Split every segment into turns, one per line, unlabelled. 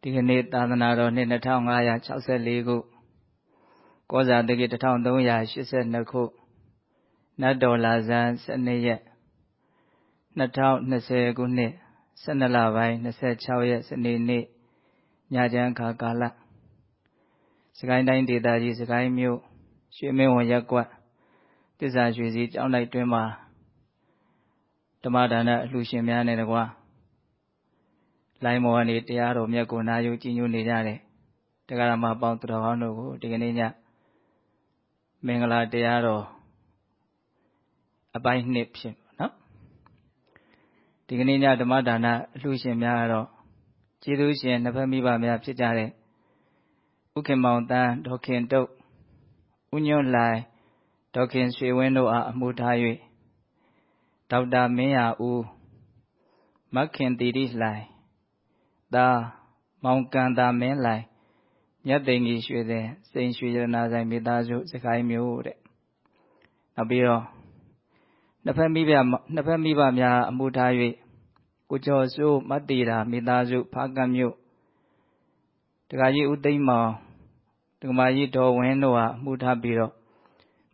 ဒီကနေ့သာသနာတော်နှစ်2564ခုကောဇာတကိ1382ခုနတ်တော်လာဇန်12ရက်2020ခုနှစ်12လပိုင်း26ရက်စနေနေ့ညချမ်းခါကာလစကိုင်းတိုင်းဒေသကြီးစကိုင်းမြို့ရွှေမင်းဝရက်ကွက်တစ္ဆာရွှေစည်းကျောင်းလိုက်တွင်မှာဓမ္မဒါနအလှရှင်များနဲ့တကွာ လိုင်းမော်ကနေတရားတော်မြတ်ကိုနာယူကြည်ညိုနေကြတယ်တရားဓမ္မပေါင်းသူတော်ကောင်းတို့ကိုဒီကနေ့ညမင်္ဂလာတရားတော်အပိုင်းနှစ်ဖြစ်နော်ဒီကနေ့ညဓမ္မဒါနအလှရှင်များကတော့ကျေးဇူးရှင်နှစ်ဖက်မိဘများဖြစ်ကြတဲ့ဥခင်မောင်တန်းဒေါခင်တုတ်ဥညွန့်လိုင်ဒေါခင်ရွှေဝင်းတို့အားအမှုထား၍ဒေါက်တာမင်းရဦးမခင်တီတိလှိုင် သားမောင်ကန်တာမင်းလိုင်မြတ်သိန်ကြီးရွှေတဲ့စိန်ရွှေရနာဆိုင်မိသားစုစကိုင်းမျိုးတဲ့နောက်ပြီးတော့နှစ်ဖက်မိဘနှစ်ဖက်မိဘများအမှုထား၍ကိုကျော်စိုးမတ်တီတာမိသားစုဖားကံမြို့တခါကြီးဦးသိမ့်မောင်ဒကမာကြီးဒေါ်ဝင်းတို့ဟာအမှုထားပြီးတော့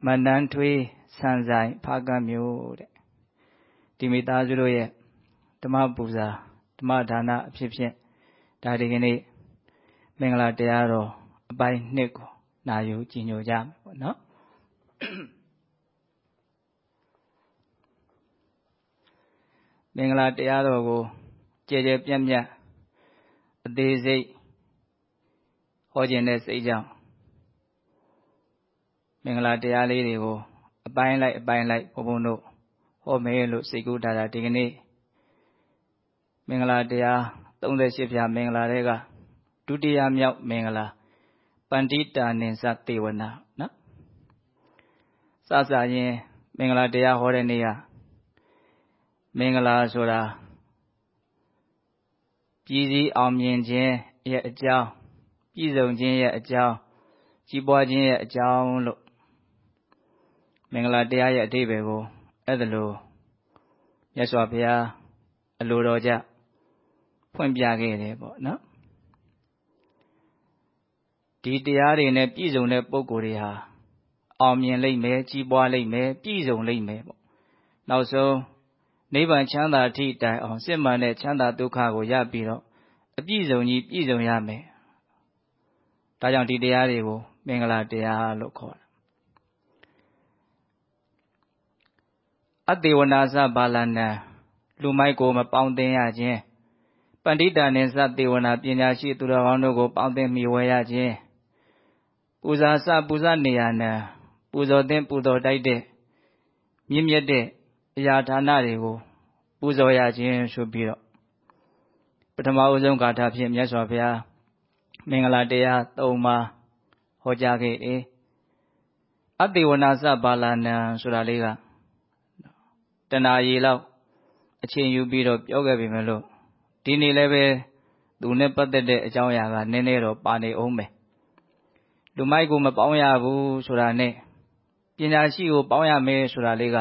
မန္တန်ထွေးဆန်ဆိုင်ဖားကံမြို့တဲ့ဒီမိသားစုတို့ရဲ့ဓမ္မပူဇာဓမ္မဒါနအဖြစ်ဖြင့် ဒါဒီကနေ့မင်္ဂလာတရားတော်အပိုင်းနှစ်ကိုနာယူကြည်ညိုကြမယ်ပေါ့နော်မင်္ဂလာတရားတော်ကိုကြဲကြဲပြန့်ပြန့်အသေးစိတ်ဟောခြင်းတဲ့စိတ်ကြောင့်မင်္ဂလာတရားလေးတွေကိုအပိုင်းလိုက်အပိုင်းလိုက်ဘုံဘုံတို့ဟောမယ်လို့စိတ်ကူးထားတာဒီကနေ့မင်္ဂလာတရား 38ဖြာမင်္ဂလာတွေကဒုတိယမြောက်မင်္ဂလာပန္တိတာနိသသေဝနာနော်စစရင်မင်္ဂလာတရားဟောတဲ့နေ့ကမင်္ဂလာဆိုတာပြည်စည်းအောင်မြင်ခြင်းရဲ့အကြောင်းပြည်စုံခြင်းရဲ့အကြောင်းကြီးပွားခြင်းရဲ့အကြောင်းလို့မင်္ဂလာတရားရဲ့အဓိပ္ပာယ်ကိုအဲ့ဒါလို့မြတ်စွာဘုရားအလိုတော်ကြ ဖွင့်ပြခဲ့တယ်ပေါ့နော်ဒီတရားတွေနဲ့ပြည့်စုံတဲ့ပုဂ္ဂိုလ်တွေဟာအောင်မြင်လိမ့်မယ်ကြီးပွားလိမ့်မယ်ပြည့်စုံလိမ့်မယ်ပေါ့နောက်ဆုံးနိဗ္ဗာန်ချမ်းသာအထိတိုင်အောင်စစ်မှန်တဲ့ချမ်းသာဒုက္ခကိုရပြီးတော့အပြည့်စုံကြီးပြည့်စုံရမယ်ဒါကြောင့်ဒီတရားတွေကိုမင်္ဂလာတရားလို့ခေါ်တယ်အတေဝနာသဘာလနံလူမိုက်ကိုမပေါင်းသင်ရခြင်း ပန္တိတာနှင့်သတေဝနာပညာရှိသူတော်ကောင်းတို့ကို ပေါင်းသင်မိဝဲရခြင်းပူဇာစပူဇနေရနံပူဇော်သင်ပူဇော်တိုက်တဲ့မြင့်မြတ်တဲ့အရာဌာနတွေကို ပူဇော်ရခြင်းဆိုပြီးတော့ပထမအဆုံးဂါထာဖြင့်မြတ်စွာဘုရားမင်္ဂလာတရား၃ပါးဟောကြားခဲ့တယ်အတေဝနာစဘာလနံဆိုတာလေးကတဏှာရီလောက်အချိန်ယူပြီးတော့ပြောခဲ့ပြီမလို့ ဒီနေ့လည်းပဲ သူနဲ့ပတ်သက်တဲ့အကြောင်းအရာက နည်းနည်းတော့ပါနေအောင်ပဲလူမိုက်ကိုမပေါင်းရဘူးဆိုတာနဲ့ပညာရှိကိုပေါင်းရမယ်ဆိုတာလေးက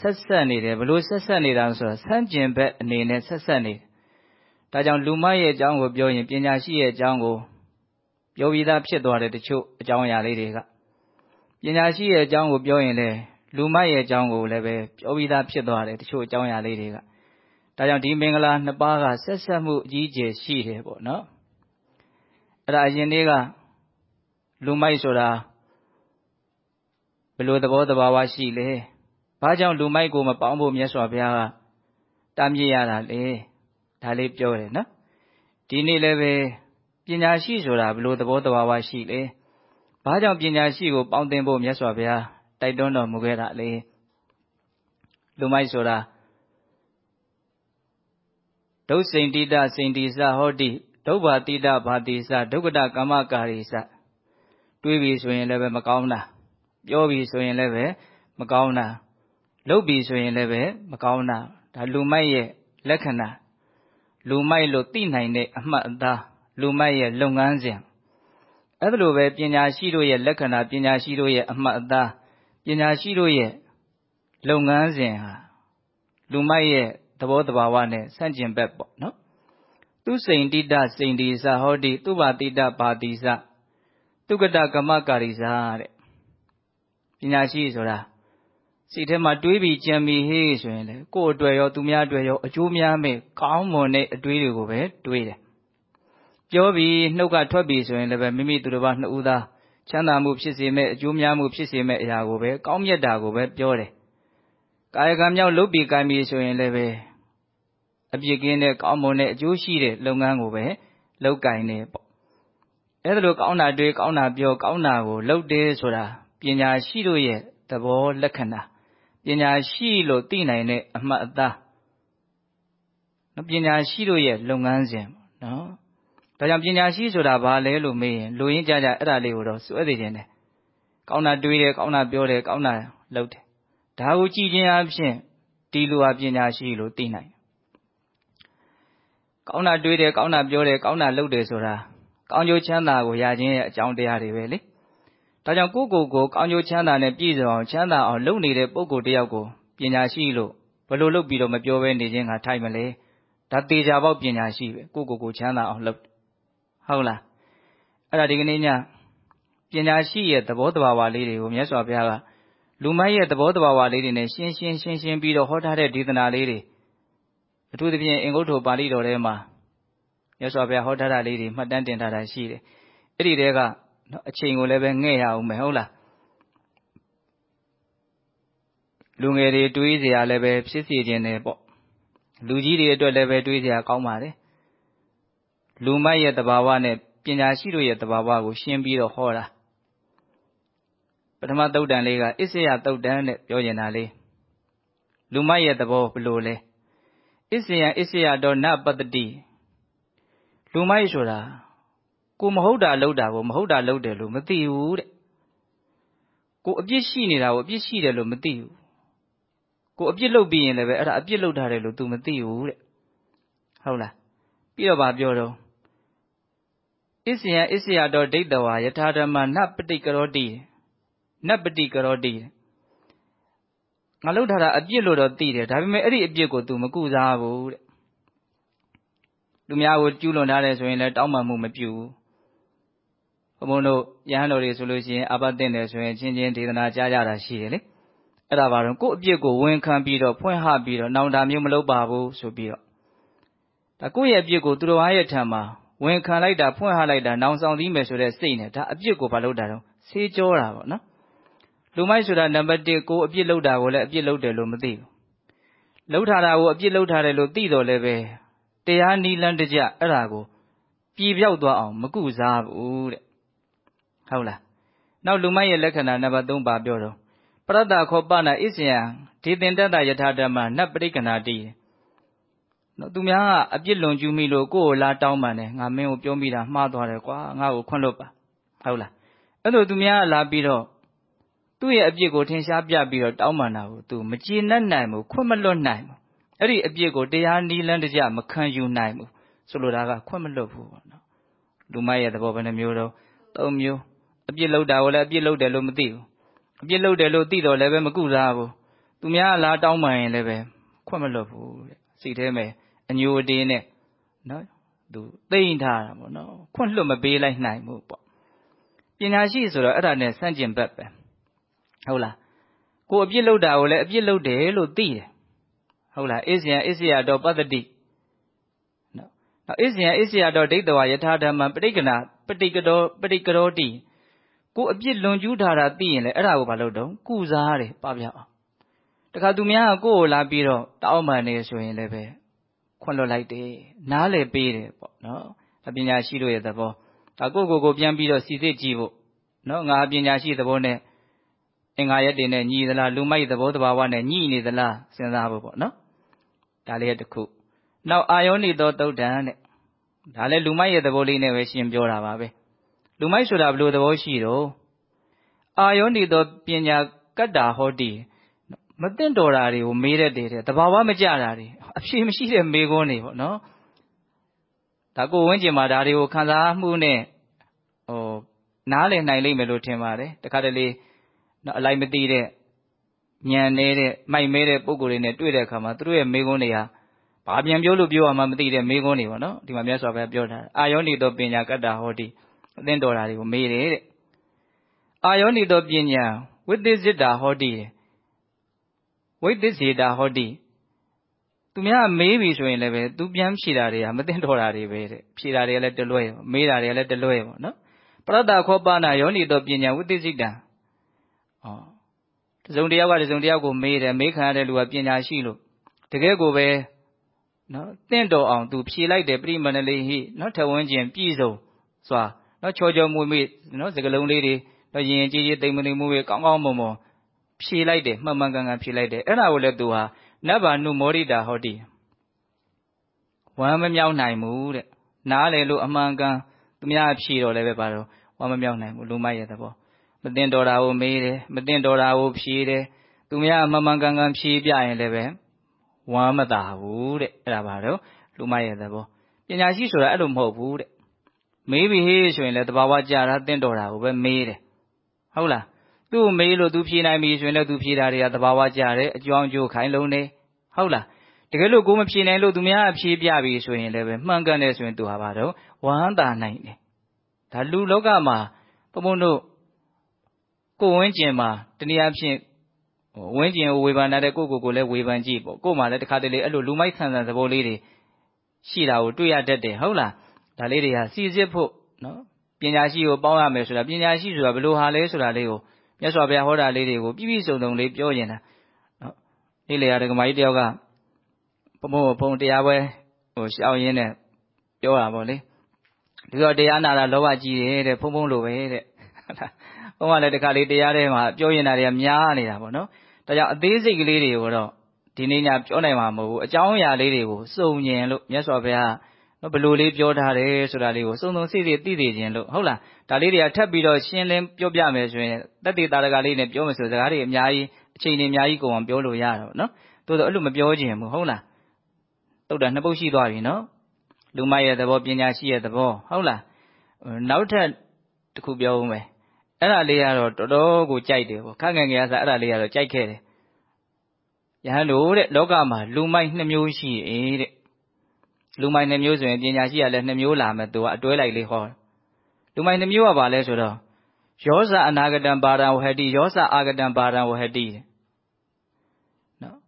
ဆက်ဆက်နေတယ်ဘလို့ဆက်ဆက်နေတာဆိုတာဆန့်ကျင်ဘက်အနေနဲ့ဆက်ဆက်နေတယ်ဒါကြောင့်လူမိုက်ရဲ့အကြောင်းကိုပြောရင်ပညာရှိရဲ့အကြောင်းကိုပြောပြီးသားဖြစ်သွားတယ်တချို့အကြောင်းအရာလေးတွေကပညာရှိရဲ့အကြောင်းကိုပြောရင်လည်းလူမိုက်ရဲ့အကြောင်းကိုလည်းပဲပြောပြီးသားဖြစ်သွားတယ်တချို့အကြောင်းအရာလေးတွေက ဒါကြောင့်ဒီမင်္ဂလာနှစ်ပါးကဆက်ဆက်မှုအကြီးအကျယ်ရှိတယ်ပေါ့နော်အဲ့ဒါအရင်နေ့ကလူမိုက်ဆိုတာဘယ်လိုသဘောတဘာဝရှိလဲဘာကြောင့်လူမိုက်ကိုမပေါင်းဖို့မြတ်စွာဘုရားကတားမြစ်ရတာလဲဒါလေးပြောတယ်နော်ဒီနေ့လည်းပဲပညာရှိဆိုတာဘယ်လိုသဘောတဘာဝရှိလဲဘာကြောင့်ပညာရှိကိုပေါင်းသင်ဖို့မြတ်စွာဘုရားတိုက်တွန်းတော်မူခဲ့တာလေလူမိုက်ဆိုတာ ဒုစိန်တိတစိန်တိစဟောတိဒုဗ္ဗတိတဘာတိစဒုက္ကတကမ္မကာရိစတွေးပြီဆိုရင်လည်းပဲမကောင်းတာပြောပြီဆိုရင်လည်းပဲမကောင်းတာလုပ်ပြီဆိုရင်လည်းပဲမကောင်းတာဒါလူမိုက်ရဲ့လက္ခဏာလူမိုက်လို့သိနိုင်တဲ့အမှတ်အသားလူမိုက်ရဲ့လုပ်ငန်းစဉ်အဲ့ဒါလိုပဲပညာရှိတို့ရဲ့လက္ခဏာပညာရှိတို့ရဲ့အမှတ်အသားပညာရှိတို့ရဲ့လုပ်ငန်းစဉ်ဟာလူမိုက်ရဲ့ သဘောတဘာဝနဲ့ဆန့်ကျင်ဘက်ပေါ့နော်သူစိန်တိတစိန်ဒီစဟောတိသူဘာတိတပါတိစသူကတကမကာရိစာတဲ့ပညာရှိဆိုတာစိတ်ထဲမှာတွေးပြီးကြံပြီးဟေးဆိုရင်လေကိုယ့်အတွက်ရောသူများအတွက်ရောအကျိုးများမဲ့ကောင်းမွန်တဲ့အတွေးတွေကိုပဲတွေးတယ်ပြောပြီးနှုတ်ကထွက်ပြီးဆိုရင်လည်းပဲမိမိသူတစ်ပါးနှစ်ဦးသားချမ်းသာမှုဖြစ်စေမဲ့အကျိုးများမှုဖြစ်စေမဲ့အရာကိုပဲကောင်းမြတ်တာကိုပဲပြောတယ်ကာယကံမြောက်လုပ်ပြီးကံပြီးဆိုရင်လည်းပဲ အပြစ်ကင်းတဲ့ကောင်းမွန်တဲ့အကျိုးရှိတဲ့လုပ်ငန်းကိုပဲလုပ်ကင်နေပေါ့အဲ့ဒါလိုကောင်းတာတွေးကောင်းတာပြောကောင်းတာကိုလုပ်တယ်ဆိုတာပညာရှိတို့ရဲ့သဘောလက္ခဏာပညာရှိလို့သိနိုင်တဲ့အမှတ်အသားပညာရှိတို့ရဲ့လုပ်ငန်းစဉ်နော်ဒါကြောင့်ပညာရှိဆိုတာဘာလဲလို့မေးရင်လူရင်းကြကြအဲ့ဒါလေးကိုတော့စွဲသိခြင်းတယ်ကောင်းတာတွေးတယ်ကောင်းတာပြောတယ်ကောင်းတာလုပ်တယ်ဒါကိုကြည်ခြင်းအဖြစ်ဒီလူဟာပညာရှိလို့သိနိုင် ကောင်းတာတွေးတယ်ကောင်းတာပြောတယ်ကောင်းတာလုပ်တယ်ဆိုတာကောင်းကျိုးချမ်းသာကိုရခြင်းရဲ့အကြောင်းတရားတွေပဲလေဒါကြောင့်ကိုယ့်ကိုယ်ကိုကောင်းကျိုးချမ်းသာနဲ့ပြည့်စုံအောင်ချမ်းသာအောင်လုပ်နေတဲ့ပုဂ္ဂိုလ်တယောက်ကိုပညာရှိလို့ဘယ်လိုလုပ်ပြီးတော့မပြောဘဲနေခြင်းကထိုက်မလဲဒါတေချာပေါက်ပညာရှိပဲကိုယ့်ကိုယ်ကိုချမ်းသာအောင်လုပ်ဟုတ်လားအဲ့ဒါဒီကနေ့ညပညာရှိရဲ့သဘောတဘာဝလေးတွေကိုမြတ်စွာဘုရားကလူမိုက်ရဲ့သဘောတဘာဝလေးတွေနဲ့ရှင်းရှင်းရှင်းရှင်းပြီးတော့ဟောထားတဲ့ဒေသနာလေးတွေ အထူးသဖြင့်အင်္ဂုတ္တပါဠိတော်ထဲမှာမြတ်စွာဘုရားဟောထားတာလေးတွေမှတ်တမ်းတင်ထားတာရှိတယ်အဲ့ဒီတဲကနော်အချိန်ကိုလည်းပဲငဲ့ရအောင်မယ်ဟုတ်လားလူငယ်တွေတွေးเสียရလည်းပဲဖြစ်စီခြင်းတယ်ပေါ့လူကြီးတွေအတွက်လည်းပဲတွေးเสียကောင်းပါတယ်လူမိုက်ရဲ့တဘာဝနဲ့ပညာရှိတို့ရဲ့တဘာဝကိုရှင်းပြီးတော့ဟောတာပထမသုတ်တန်လေးကအစ္စယသုတ်တန်နဲ့ပြောကျင်တာလေးလူမိုက်ရဲ့သဘောဘယ်လိုလဲ အစ္စယံအစ္စယတော့နပတ္တိလူမိုက်ဆိုတာကိုမဟုတ်တာလုပ်တာကိုမဟုတ်တာလုပ်တယ်လို့မသိဘူးတဲ့ကိုအပြစ်ရှိနေတာကိုအပြစ်ရှိတယ်လို့မသိဘူးကိုအပြစ်လုပ်ပြီးရင်လည်းပဲအဲ့ဒါအပြစ်လုပ်ထားတယ်လို့ तू မသိဘူးတဲ့ဟုတ်လားပြီးတော့ဗာပြောတော့အစ္စယံအစ္စယတော်ဒိဋ္ဌဝါယထာဓမ္မနပတိကရောတိနပတိကရောတိ ငါလှုပ်ထားတာအပြစ်လို့တော့သိတယ်ဒါပေမဲ့အဲ့ဒီအပြစ်ကို तू မကုစားဘူးတဲ့လူများကိုကျူးလွန်ထားတယ်ဆိုရင်လည်းတောင်းပန်မှုမပြုဘူးဘုံတို့ရဟန်းတော်တွေဆိုလို့ရှိရင်အဘတ်တင်တယ်ဆိုရင်ချင်းချင်းဒေသနာကြားကြတာရှိတယ်လေအဲ့ဒါပါတော့ကိုယ့်အပြစ်ကိုဝန်ခံပြီးတော့ဖွင့်ဟပြီးတော့နောင်တမျိုးမလုပ်ပါဘူးဆိုပြီးတော့ဒါကိုယ့်ရဲ့အပြစ်ကိုသူတော်ဘာရဲ့ထံမှာဝန်ခံလိုက်တာဖွင့်ဟလိုက်တာနောင်ဆောင်သီးမယ်ဆိုတဲ့စိတ်နဲ့ဒါအပြစ်ကိုဘာလုပ်တာတော့ဆေးကြောတာပေါ့နော် လူမိုက်ဆိုတာနံပါတ်1ကိုအပြစ်လုပ်တာကိုလည်းအပြစ်လုပ်တယ်လို့မသိဘူးလှုပ်ထားတာကိုအပြစ်လှုပ်ထားတယ်လို့သိတော့လည်းပဲတရားနီလန်းတကြအဲ့ဒါကိုပြည်ပြောက်သွားအောင်မကုစားဘူးတဲ့ဟုတ်လားနောက်လူမိုက်ရဲ့လက္ခဏာနံပါတ်3ပါပြောတော့ပရတ္တခောပနာဣစယံဒေသင်တတယထာဓမ္မနတ်ပရိကနာတိနော်သူများကအပြစ်လွန်ကျူးမိလို့ကိုယ့်ကိုလာတောင်းပန်တယ်ငါမင်းကိုပြောမိတာမှားသွားတယ်ကွာငါ့ကိုခွင့်လွတ်ပါဟုတ်လားအဲ့လိုသူများကလာပြီးတော့ သူ့ရဲ့အပြစ်ကို ထင်ရှားပြပြီးတော့ တောင်းပန်တာကို သူမကျေနပ်နိုင်ဘူး ခွင့်မလွတ်နိုင်ဘူး အဲ့ဒီအပြစ်ကို တရားနီးလန်းတကြမခံယူနိုင်ဘူး ဆိုလိုတာက ခွင့်မလွတ်ဘူးပေါ့နော်လူမရဲ့သဘော ဘယ်နှမျိုးတော့သုံးမျိုး အပြစ်လုပ်တာကိုလည်း အပြစ်လုပ်တယ်လို့ မသိဘူး အပြစ်လုပ်တယ်လို့ သိတော့လည်းပဲမကုစားဘူး သူများလာတောင်းပန်ရင်လည်းပဲခွင့်မလွတ်ဘူးတဲ့စိတ်ထဲမှာအညိုအတင်းနဲ့နော်သူသိမ့်ထားတာပေါ့နော်ခွင့်လွတ်မပေးလိုက်နိုင်ဘူးပေါ့ပညာရှိဆိုတော့အဲ့ဒါနဲ့ ဆန့်ကျင်ဘက်ပဲ ဟုတ်လားကိုအပြစ်လုပ်တာကိုလည်းအပြစ်လုပ်တယ်လို့သိတယ်ဟုတ်လားအစ္စယံအစ္စယတော်ပတ္တိနော်နောက်အစ္စယံအစ္စယတော်ဒိဋ္ဌဝယထာဓမ္မပဋိကနာပဋိကတော်ပဋိကရောတိကိုအပြစ်လွန်ကျူးထားတာသိရင်လည်းအဲ့ဒါကိုဘာလုပ်တော့ကုစားတယ်ပပြအောင်တခါသူများကကိုယ့်ကိုလာပြီးတော့တောင်းပန်နေဆိုရင်လည်းပဲခွင့်လွတ်လိုက်တယ်နားလည်ပေးတယ်ပေါ့နော်အပညာရှိတို့ရဲ့သဘောဒါကိုကိုကိုပြန်ပြီးတော့စီစစ်ကြည့်ဖို့နော်ငါပညာရှိသဘောနဲ့ အင်္ဂါရက်တွေနဲ့ညီသလားလူမိုက်သဘောတဘာဝနဲ့ညီနေသလားစဉ်းစားဖို့ပေါ့နော်ဒါလေးတစ်ခုနောက်အာယောနိသောတုတ်တန်တဲ့ဒါလည်းလူမိုက်ရဲ့သဘောလေးနဲ့ပဲရှင်းပြောတာပါပဲလူမိုက်ဆိုတာဘယ်လိုသဘောရှိတော့အာယောနိသောပညာကတ္တာဟောတိမသိတော်တာတွေကိုမေးတတ်တယ်တဲ့တဘာဝမကြတာတွေအဖြေမရှိတဲ့မေးခွန်းတွေပေါ့နော်ဒါကိုဝင်းကျင်မှာဒါတွေကိုခံစားမှုနဲ့ဟိုနားလည်နိုင်လိမ့်မယ်လို့ထင်ပါတယ်တခါတလေ နော်အလိုက်မသိတဲ့ညံနေတဲ့မိုက်မဲတဲ့ပုံကိုယ်တွေနဲ့တွေ့တဲ့အခါမှာသူတို့ရဲ့မေးခွန်းတွေဟာဘာပြန်ပြောလို့ပြောရမှမသိတဲ့မေးခွန်းတွေပေါ့နော်ဒီမှာမြတ်စွာဘုရားပြောထားအာယောနိတောပညာကတ္တဟောတိအသင်တော်တာတွေကိုမေးတယ်တဲ့အာယောနိတောပညာဝိသေစိတာဟောတိဝိသေစေတာဟောတိသူများမေးပြီဆိုရင်လည်းပဲသူပြန်ဖြေတာတွေကမသိတော်တာတွေပဲတဲ့ဖြေတာတွေကလည်းတလွဲမေးတာတွေကလည်းတလွဲပေါ့နော်ပရတ္တခောပနာယောနိတောပညာဝိသေစိတံဩ တစုံတယောက်ကတစုံတယောက်ကိုမေးတယ်မေးခံရတဲ့လူကပညာရှိလို့တကယ်ကိုပဲနော်တင့်တော်အောင်သူဖြေလိုက်တယ်ပရိမဏလေးဟိနော်ထဝန်းကျင်ပြည်စုံစွာနော်ချောချောမွေ့မွေ့နော်စကလုံးလေးတွေတော့ရင်ကြီးကြီးတိမ်မနေမှုပဲကောင်းကောင်းမွန်မွန်ဖြေလိုက်တယ်မှန်မှန်ကန်ကန်ဖြေလိုက်တယ်အဲ့ဒါကိုလည်းသူဟာနဗ္ဗာနုမောရိတာဟောတိဝမ်းမမြောက်နိုင်ဘူးတဲ့နားလေလို့အမှန်ကန်သူများဖြေတော့လည်းပဲပါတော့ဝမ်းမမြောက်နိုင်ဘူးလူမိုက်ရဲ့သဘော မတင်တော်တာကိုမေးတယ်မတင်တော်တာကိုဖြေတယ်သူများမှန်မှန်ကန်ကန်ဖြေပြရင်လည်းပဲဝမ်းမသာဘူးတဲ့အဲ့ဒါပါတော့လူမရဲ့သဘောပညာရှိဆိုတာအဲ့လိုမဟုတ်ဘူးတဲ့မေးပြီဟေးဆိုရင်လည်းတဘာဝကြတာတင့်တော်တာကိုပဲမေးတယ်ဟုတ်လားသူ့ကိုမေးလို့သူဖြေနိုင်ပြီဆိုရင်လည်းသူဖြေတာတွေကတဘာဝကြတယ်အကြောင်းအကျိုးခိုင်လုံးနေဟုတ်လားတကယ်လို့ကိုမဖြေနိုင်လို့သူများအဖြေပြပြီဆိုရင်လည်းပဲမှန်ကန်တယ်ဆိုရင်သူဟာဘာတော့ဝမ်းသာနိုင်တယ်ဒါလူလောကမှာဘုံဘုံတို့ ကိုဝင်းကျင်မှာတနည်းအားဖြင့်ဝင်းကျင်ကိုဝေဖန်တဲ့ကိုကိုကိုလည်းဝေဖန်ကြည့်ပေါ့ကို့မှာလည်းတခါတလေအဲ့လိုလူမိုက်ဆန်ဆန်သဘောလေးတွေရှိတာကိုတွေ့ရတတ်တယ်ဟုတ်လားဒါလေးတွေဟာစီစစ်ဖို့နော်ပညာရှိကိုပေါင်းရမယ်ဆိုတာပညာရှိဆိုတာဘယ်လိုဟာလဲဆိုတာလေးကိုမြတ်စွာဘုရားဟောတာလေးတွေကိုပြည့်ပြည့်စုံစုံလေးပြောရင်တာနော်နေ့လေရဒကမာကြီးတယောက်ကဘုံဘုံဘုံတရားပွဲဟိုရှောင်းရင်းနဲ့ပြောတာပေါ့လေဒီတော့တရားနာတာလောဘကြီးတယ်တဲ့ဖုံဖုံလိုပဲတဲ့ဘုံ ကလည်းတခါလေးတရားထဲမှာပြောရင်တာတွေကများနေတာပေါ့နော်ဒါကြောင့်အသေးစိတ်ကလေးတွေကိုတော့ဒီနေ့ညပြောနိုင်မှာမဟုတ်ဘူးအကြောင်းအရာလေးတွေကိုစုံညင်လို့မြတ်စွာဘုရားနော်ဘလို့လေးပြောထားတယ်ဆိုတာလေးကိုစုံစုံစိစိသိသိခြင်းလို့ဟုတ်လားဒါလေးတွေကထပ်ပြီးတော့ရှင်းလင်းပြောပြမယ်ဆိုရင်တက်တေတာရကလေးနဲ့ပြောမယ်ဆိုစကားတွေအများကြီးအချိန်တွေအများကြီးကုန်အောင်ပြောလို့ရတော့နော်သို့တော့အဲ့လိုမပြောခြင်းဘူးဟုတ်လားတုတ်တာနှစ်ပုတ်ရှိသွားပြီနော်လူမရဲ့သဘောပညာရှိရဲ့သဘောဟုတ်လားနောက်ထပ်တစ်ခုပြောဦးမယ် အဲ့ဒါလေးကတော့တော်တော်ကိုကြိုက်တယ်ပေါ့ခက်ငယ်ငယ်ကစားအဲ့ဒါလေးကတော့ကြိုက်ခဲ့တယ်ယဟန်တို့တဲ့လောကမှာလူမိုက်နှစ်မျိုးရှိတယ်တဲ့လူမိုက်နှစ်မျိုးဆိုရင်ပညာရှိရလဲနှစ်မျိုးလာမယ်သူကအတွဲလိုက်လေးဟောလူမိုက်နှစ်မျိုးကဘာလဲဆိုတော့ယောဇအနာဂတံပါရံဝဟတိယောဇအာဂတံပါရံဝဟတိနော်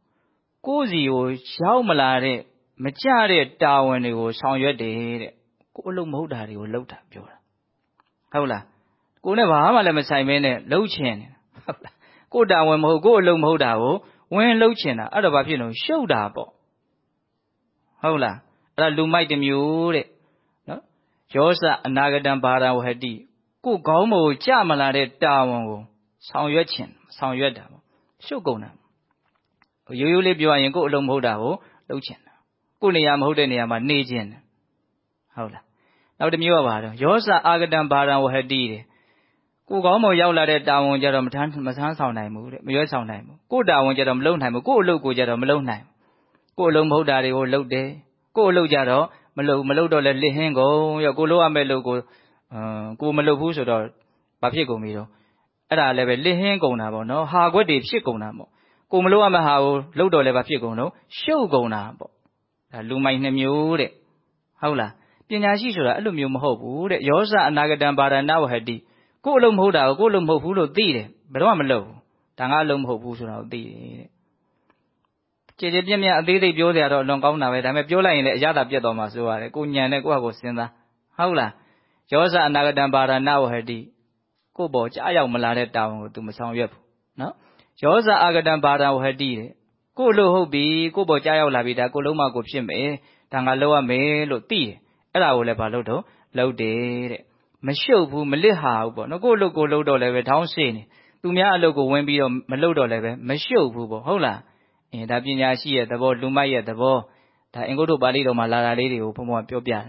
ကိုယ်စီကိုရောက်မလာတဲ့မကြတဲ့တာဝန်တွေကိုဆောင်ရွက်တယ်တဲ့ကိုယ်အလုံးမဟုတ်တာတွေကိုလှုပ်တာပြောတာဟုတ်လား ကိုနဲ့ဘာမှလည်းမဆိုင်ဘဲနဲ့လှုပ်ချင်တယ်ဟုတ်လားကိုတာဝန်မဟုတ်ကိုအလုံးမဟုတ်တာကိုဝင်လှုပ်ချင်တာအဲ့တော့ဘာဖြစ်လို့ရှုပ်တာပေါ့ဟုတ်လားအဲ့ဒါလူမိုက်တစ်မျိုးတဲ့နော်ယောဇအနာဂတံဘာရဝဟတိကိုခေါင်းမို့ကြမလာတဲ့တာဝန်ကိုဆောင်ရွက်ချင်ဆောင်ရွက်တာပေါ့ရှုပ်ကုန်တာရိုးရိုးလေးပြောရရင်ကိုအလုံးမဟုတ်တာကိုလှုပ်ချင်တာကိုနေရာမဟုတ်တဲ့နေရာမှာနေချင်တယ်ဟုတ်လားနောက်တစ်မျိုးကပါတော့ယောဇအာဂတံဘာရဝဟတိတဲ့ ကိုကောင်းမရောက်လာတဲ့တာဝန်ကြတော့မထမ်းမဆန်းဆောင်နိုင်ဘူးတဲ့မရွေးဆောင်နိုင်ဘူးကိုတာဝန်ကြတော့မလုပ်နိုင်ဘူးကိုအလုပ်ကိုကြတော့မလုပ်နိုင်ကိုအလုံးမဟုတ်တာတွေကိုလုပ်တယ်ကိုအလုပ်ကြတော့မလုပ်မလုပ်တော့လဲလစ်ဟင်းကုန်ရောကိုလုပ်ရမယ့်လုပ်ကိုအမ်ကိုမလုပ်ဘူးဆိုတော့ဘာဖြစ်ကုန်ပြီတော့အဲ့ဒါလည်းပဲလစ်ဟင်းကုန်တာပေါ့နော်ဟာခွက်တွေဖြစ်ကုန်တာပေါ့ကိုမလုပ်ရမယ့်ဟာကိုလုပ်တော့လဲဘာဖြစ်ကုန်တော့ရှုပ်ကုန်တာပေါ့ဒါလူမိုက်နှမျိုးတဲ့ဟုတ်လားပညာရှိဆိုတာအဲ့လိုမျိုးမဟုတ်ဘူးတဲ့ယောဇအနာဂတံပါရဏဝဟတိ ကို့အလုံးမဟုတ်တာကိုကို့အလုံးမဟုတ်ဘူးလို့သိတယ်ဘယ်တော့မှမလုပ်ဘူးဒါငါအလုံးမဟုတ်ဘူးဆိုတာကိုသိတယ်တဲ့ကြည်ကြည်ပြင်းပြင်းအသေးသေးပြောစရာတော့အလွန်ကောင်းတာပဲဒါပေမဲ့ပြောလိုက်ရင်လည်းအရသာပြတ်သွားမှာဆိုရတယ်ကိုညံနဲ့ကိုယ့်ဟာကိုယ်စဉ်းစားဟုတ်လားယောဇအနာဂတံပါရဏဝဟတိကို့ဘောကြားရောက်မလာတဲ့တာဝန်ကို तू မဆောင်ရွက်ဘူးနော်ယောဇအာဂတံပါရဝဟတိတဲ့ကို့လို့ဟုတ်ပြီကို့ဘောကြားရောက်လာပြီဒါကိုလုံးမကိုဖြစ်မယ်ဒါငါလောက်ရမယ်လို့သိတယ်အဲ့ဒါကိုလည်းဘာလို့တော့လောက်တယ်တဲ့ မရှုပ်ဘူးမလစ်ဟာဘူးပေါ့နော်ကိုယ့်အလုပ်ကိုလုပ်တော့လည်းပဲထောင်းရှည်နေသူများအလုပ်ကိုဝင်ပြီးတော့မလုပ်တော့လည်းပဲမရှုပ်ဘူးပေါ့ဟုတ်လားအင်းဒါပညာရှိရဲ့သဘောလူမိုက်ရဲ့သဘောဒါအင်္ဂုတ္တပါဠိတော်မှာလာတာလေးတွေကိုဘုံဘုံပြောပြတာ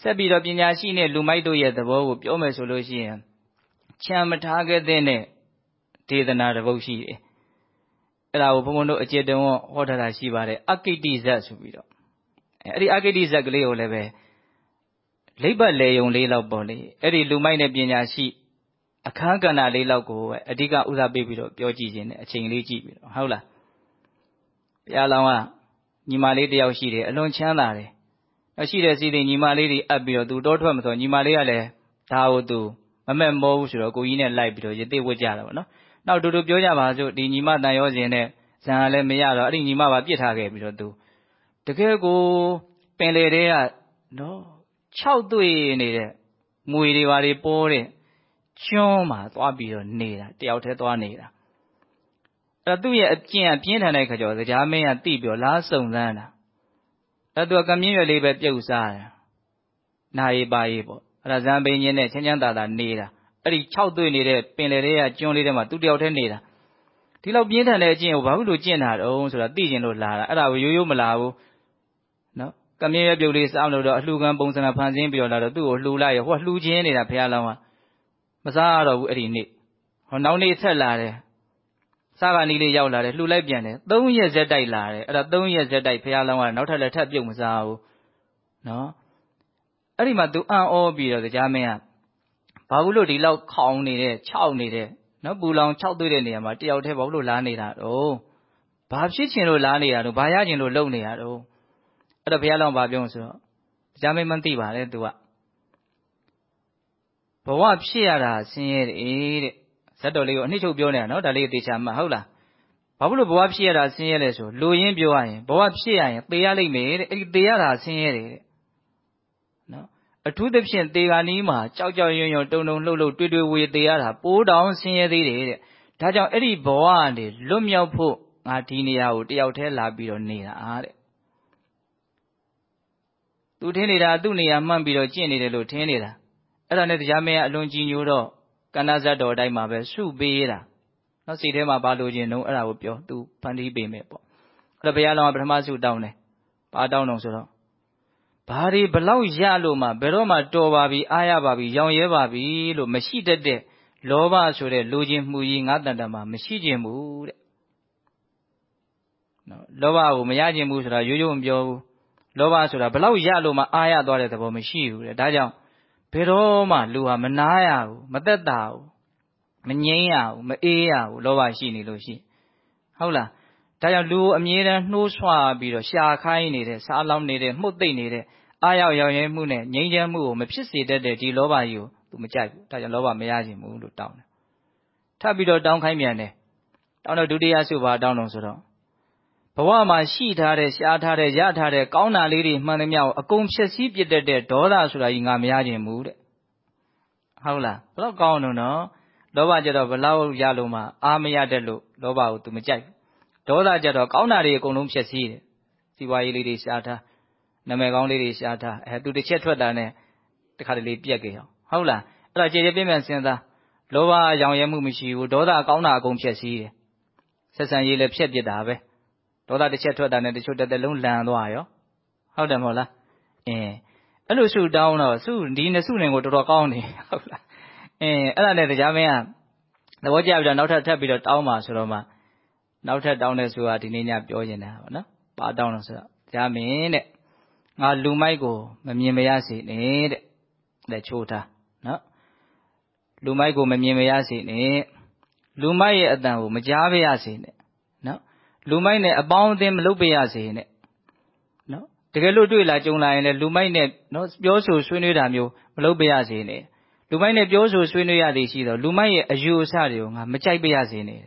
ဆက်ပြီးတော့ပညာရှိနဲ့လူမိုက်တို့ရဲ့သဘောကိုပြောမယ်ဆိုလို့ရှိရင်ချမ်းမထားခဲ့တဲ့ဒေသနာတစ်ပုဒ်ရှိတယ်အဲ့ဒါကိုဘုံဘုံတို့အကျေတုံးဟောထားတာရှိပါတယ်အကိတိဇတ်ဆိုပြီးတော့အဲ့ဒီအကိတိဇတ်ကလေးကိုလည်းပဲ လိပ်ပတ်လေယုံလေးလောက်ပေါ့လေအဲ့ဒီလူမိုက်တဲ့ပညာရှိအခန်းကဏ္ဍလေးလောက်ကိုပဲအဓိကဥစားပေးပြီးတော့ပြောကြည့်ခြင်းနဲ့အချိန်လေးကြည့်ပြီးတော့ဟုတ်လားဘုရားလောင်းကညီမလေးတယောက်ရှိတယ်အလွန်ချမ်းသာတယ်အရှိတဲ့စီးတဲ့ညီမလေးတွေအပ်ပြီးတော့သူတောထွက်မဆိုညီမလေးကလည်းဒါကိုသူမမက်မောဘူးဆိုတော့ကိုကြီးနဲ့လိုက်ပြီးတော့ရသေးဝတ်ကြတာပေါ့နော်နောက်တူတူပြောကြပါစို့ဒီညီမတန်ရောစဉ်နဲ့ဇံလည်းမရတော့အဲ့ဒီညီမပါပြစ်ထားခဲ့ပြီးတော့သူတကယ်ကိုပင်လေတွေကနော် 6တွေ့နေတဲ့မွေတွေပါတွေပေါ်တဲ့ကျွန်းမှာသွားပြီးတော့နေတာတယောက်တည်းသွားနေတာအဲ့သူ့ရဲ့အကျင့်အပြင်းထန်တဲ့ခါကျတော့ကြားမင်းကတိပြီးတော့လားစုံစမ်းတာအဲ့သူကကမြင့်ရွယ်လေးပဲပြုတ်စားတယ်နာရီပါရီပေါ့အဲ့ဒါဇံပိန်ချင်းနဲ့ချမ်းချမ်းသာသာနေတာအဲ့ဒီ6တွေ့နေတဲ့ပင်လေတွေကကျွန်းလေးထဲမှာသူတယောက်တည်းနေတာဒီလောက်ပြင်းထန်တဲ့အကျင့်ကိုဘာလို့ကျင့်တာတုံးဆိုတာသိကျင်လို့လာတာအဲ့ဒါကိုရိုးရိုးမလာဘူးနော် ကမြင်းရပြုတ်လေးစားလို့တော့အလှခံပုံစံဖန်ဆင်းပြီးတော့လာတော့သူ့ကိုလှူလိုက်ရဟိုကလှူခြင်းနေတာဖះလောင်းကမစားရတော့ဘူးအဲ့ဒီနေ့ဟောနောက်နေ့ဆက်လာတယ်စားကနီးလေးရောက်လာတယ်လှူလိုက်ပြန်တယ်၃ရက်ဇက်တိုက်လာတယ်အဲ့ဒါ၃ရက်ဇက်တိုက်ဖះလောင်းကနောက်ထပ်လည်းထပ်ပြုတ်မစားဘူးနော်အဲ့ဒီမှာ तू အံ့ဩပြီးတော့ကြားမင်းကဘာဘူးလို့ဒီလောက်ခေါင်းနေတဲ့ခြောက်နေတဲ့နော်ပူလောင်ခြောက်သွေးတဲ့နေရာမှာတယောက်တည်းဘာလို့လားနေတာတော့ဘာဖြစ်ချင်လို့လားနေတာတော့ဘာရချင်လို့လုံနေတာတော့ အဲ့တော့ဘုရားလောင်းဘာပြောဆိုတော့ကြားမင်းမသိပါနဲ့ तू ကဘဝဖြစ်ရတာဆင်းရဲတယ်တဲ့ဇတ်တော်လေးကိုအနှစ်ချုပ်ပြောနေတာနော်ဒါလေးတေချာမှတ်ဟုတ်လားဘာဖြစ်လို့ဘဝဖြစ်ရတာဆင်းရဲလဲဆိုလူရင်းပြောရရင်ဘဝဖြစ်ရရင်သေရလိမ့်မယ်တဲ့အဲ့ဒီသေရတာဆင်းရဲတယ်တဲ့နော်အထူးသဖြင့်သေကနီးမှာကြောက်ကြောက်ရွံ့ရွံ့တုံတုံလှုပ်လှုပ်တွေ့တွေ့ဝေသေရတာပိုးတောင်ဆင်းရဲသေးတယ်တဲ့ဒါကြောင့်အဲ့ဒီဘဝကနေလွတ်မြောက်ဖို့ငါဒီနေရာကိုတယောက်တည်းလာပြီးတော့နေတာတဲ့ သူထင်းနေတာ သူ့နေရာမှန်းပြီးတော့ ကျင့်နေတယ်လို့ ထင်းနေတာ အဲ့ဒါနဲ့ တရားမင်းက အလွန်ကြီးညိုတော့ကန္နာဇတ်တော်အတိုင်းမှာပဲစုပေးတာနော်စိတ်ထဲမှာ ဘာလို့ခြင်းတော့အဲ့ဒါကိုပြော သူ ဖန်တီးပေးမယ်ပေါ့ အဲ့တော့ ဘုရားလောင်းက ပထမစုတောင်းတယ် ဘာတောင်းတော့ဆိုတော့ ဘာတွေဘလောက်ရလို့မှ ဘယ်တော့မှ တော်ပါပြီ အားရပါပြီ ရောင်ရဲပါပြီလို့ မရှိတတ်တဲ့ လောဘဆိုတဲ့လူချင်းမှုကြီး ငါတန်တမှာ မရှိခြင်းဘူးတဲ့နော်လောဘကို မရခြင်းဘူးဆိုတာ ရိုးရိုးမပြောဘူး လောဘဆိုတာဘလောက်ရလို့မှအားရသွားတဲ့သဘောမရှိဘူးတဲ့ဒါကြောင့်ဘယ်တော့မှလူဟာမနာရဘူးမသက်သာဘူးမငြိမ်းရဘူးမအေးရဘူးလောဘရှိနေလို့ရှိဟုတ်လားဒါကြောင့်လူအမြဲတမ်းနှိုးဆွပြီးတော့ရှာခိုင်းနေတဲ့စားလောင်းနေတဲ့မှုတ်သိမ့်နေတဲ့အာရောက်ရောက်ရဲမှုနဲ့ငြိမ်းချမ်းမှုကိုမဖြစ်စေတတ်တဲ့ဒီလောဘကြီးကိုသူမကြိုက်ဘူးဒါကြောင့်လောဘမရခြင်းဘူးလို့တောင်းတယ်ထပ်ပြီးတော့တောင်းခိုင်းပြန်တယ်တောင်းတော့ဒုတိယဆုပါတောင်းတော့ဆိုတော့ ဘဝမှာရှိထားတဲ့ရှားထားတဲ့ရထားတဲ့ကောင်းတာလေးတွေမှန်သမျှကိုအကုန်ဖြည့်ဆည်းပြစ်တတ်တဲ့ဒေါသဆိုတာကြီးငါမရခြင်းဘူးတဲ့ဟုတ်လားဘလောက်ကောင်းတော့နော်လောဘကြတော့ဘလောက်ရလို့မှအာမရတတ်လို့လောဘကို तू မကြိုက်ဒေါသကြတော့ကောင်းတာတွေအကုန်လုံးဖြည့်ဆည်းတယ်စီပွားရေးလေးတွေရှားထားနာမည်ကောင်းလေးတွေရှားထားအဲ तू တစ်ချက်ထွက်တာနဲ့တခါတလေပြက်ကြအောင်ဟုတ်လားအဲ့ဒါကြည်ကြပြင်းပြစဉ်းစားလောဘရောင်ရဲမှုမရှိဘူးဒေါသကောင်းတာအကုန်ဖြည့်ဆည်းတယ်ဆက်ဆံရေးလည်းဖြည့်ပြစ်တာပဲ ဒေါသတစ်ချက်ထွက်တာနဲ့တချို့တစ်သက်လုံးလန်သွားရောဟုတ်တယ်မဟုတ်လားအင်းအဲ့လိုဆုတောင်းတော့ဆုဒီနှစ်ဆုနေကိုတော်တော်ကောင်းတယ်ဟုတ်လားအင်းအဲ့ဒါနဲ့တရားမင်းကသဘောကျပြီးတော့နောက်ထပ်ထပ်ပြီးတော့တောင်းပါဆိုတော့မှနောက်ထပ်တောင်းတဲ့ဆုကဒီနေ့ညပြောနေတာပေါ့နော်ပါတောင်းတော့ဆိုတော့တရားမင်းတဲ့ငါလူမိုက်ကိုမမြင်မရစေနဲ့တဲ့လက်ချိုးထားနော်လူမိုက်ကိုမမြင်မရစေနဲ့လူမိုက်ရဲ့အတန်ကိုမကြားပါရစေနဲ့နော် လူမိုက်နဲ့အပေါင်းအသင်း မလုပ်ပါရစေနဲ့နော်တကယ်လို့တွေ့လာကြုံလာရင်လည်းလူမိုက်နဲ့နော်ပြောဆိုဆွေးနွေးတာမျိုးမလုပ်ပါရစေနဲ့လူမိုက်နဲ့ပြောဆိုဆွေးနွေးရသည်ရှိတော့လူမိုက်ရဲ့အယူအဆတွေကိုငါမကြိုက်ပါရစေနဲ့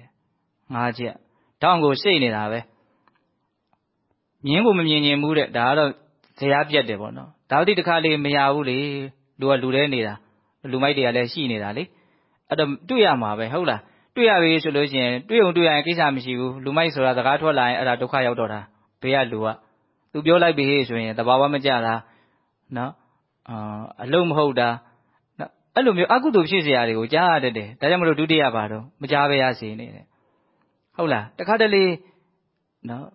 ငါချက်တောင်းကိုစိတ်နေတာပဲမြင်းကိုမမြင်ရင်ဘူးတဲ့ဒါကတော့ဇရာပြတ်တယ်ပေါ့နော်ဒါတိတခါလေးမရဘူးလေလူကလူတဲနေတာလူမိုက်တွေကလည်းရှိနေတာလေအဲ့တော့တွေ့ရမှာပဲဟုတ်လား တွေ့ရပြီဆိုလို့ရှိရင်တွေ့ုံတွေ့ရရင်ကိစ္စမရှိဘူးလူမိုက်ဆိုတာစကားထွက်လာရင်အဲ့ဒါဒုက္ခရောက်တော့တာဘေးကလူကသူပြောလိုက်ပြီဆိုရင်တဘာဝမကြတာနော်အာအလုံးမဟုတ်တာနော်အဲ့လိုမျိုးအကုသိုလ်ဖြစ်စရာတွေကိုကြားရတတ်တယ်ဒါကြောင့်မလို့ဒုတိယပါတော့မကြားပဲရစီနေတယ်ဟုတ်လားတခါတလေနော်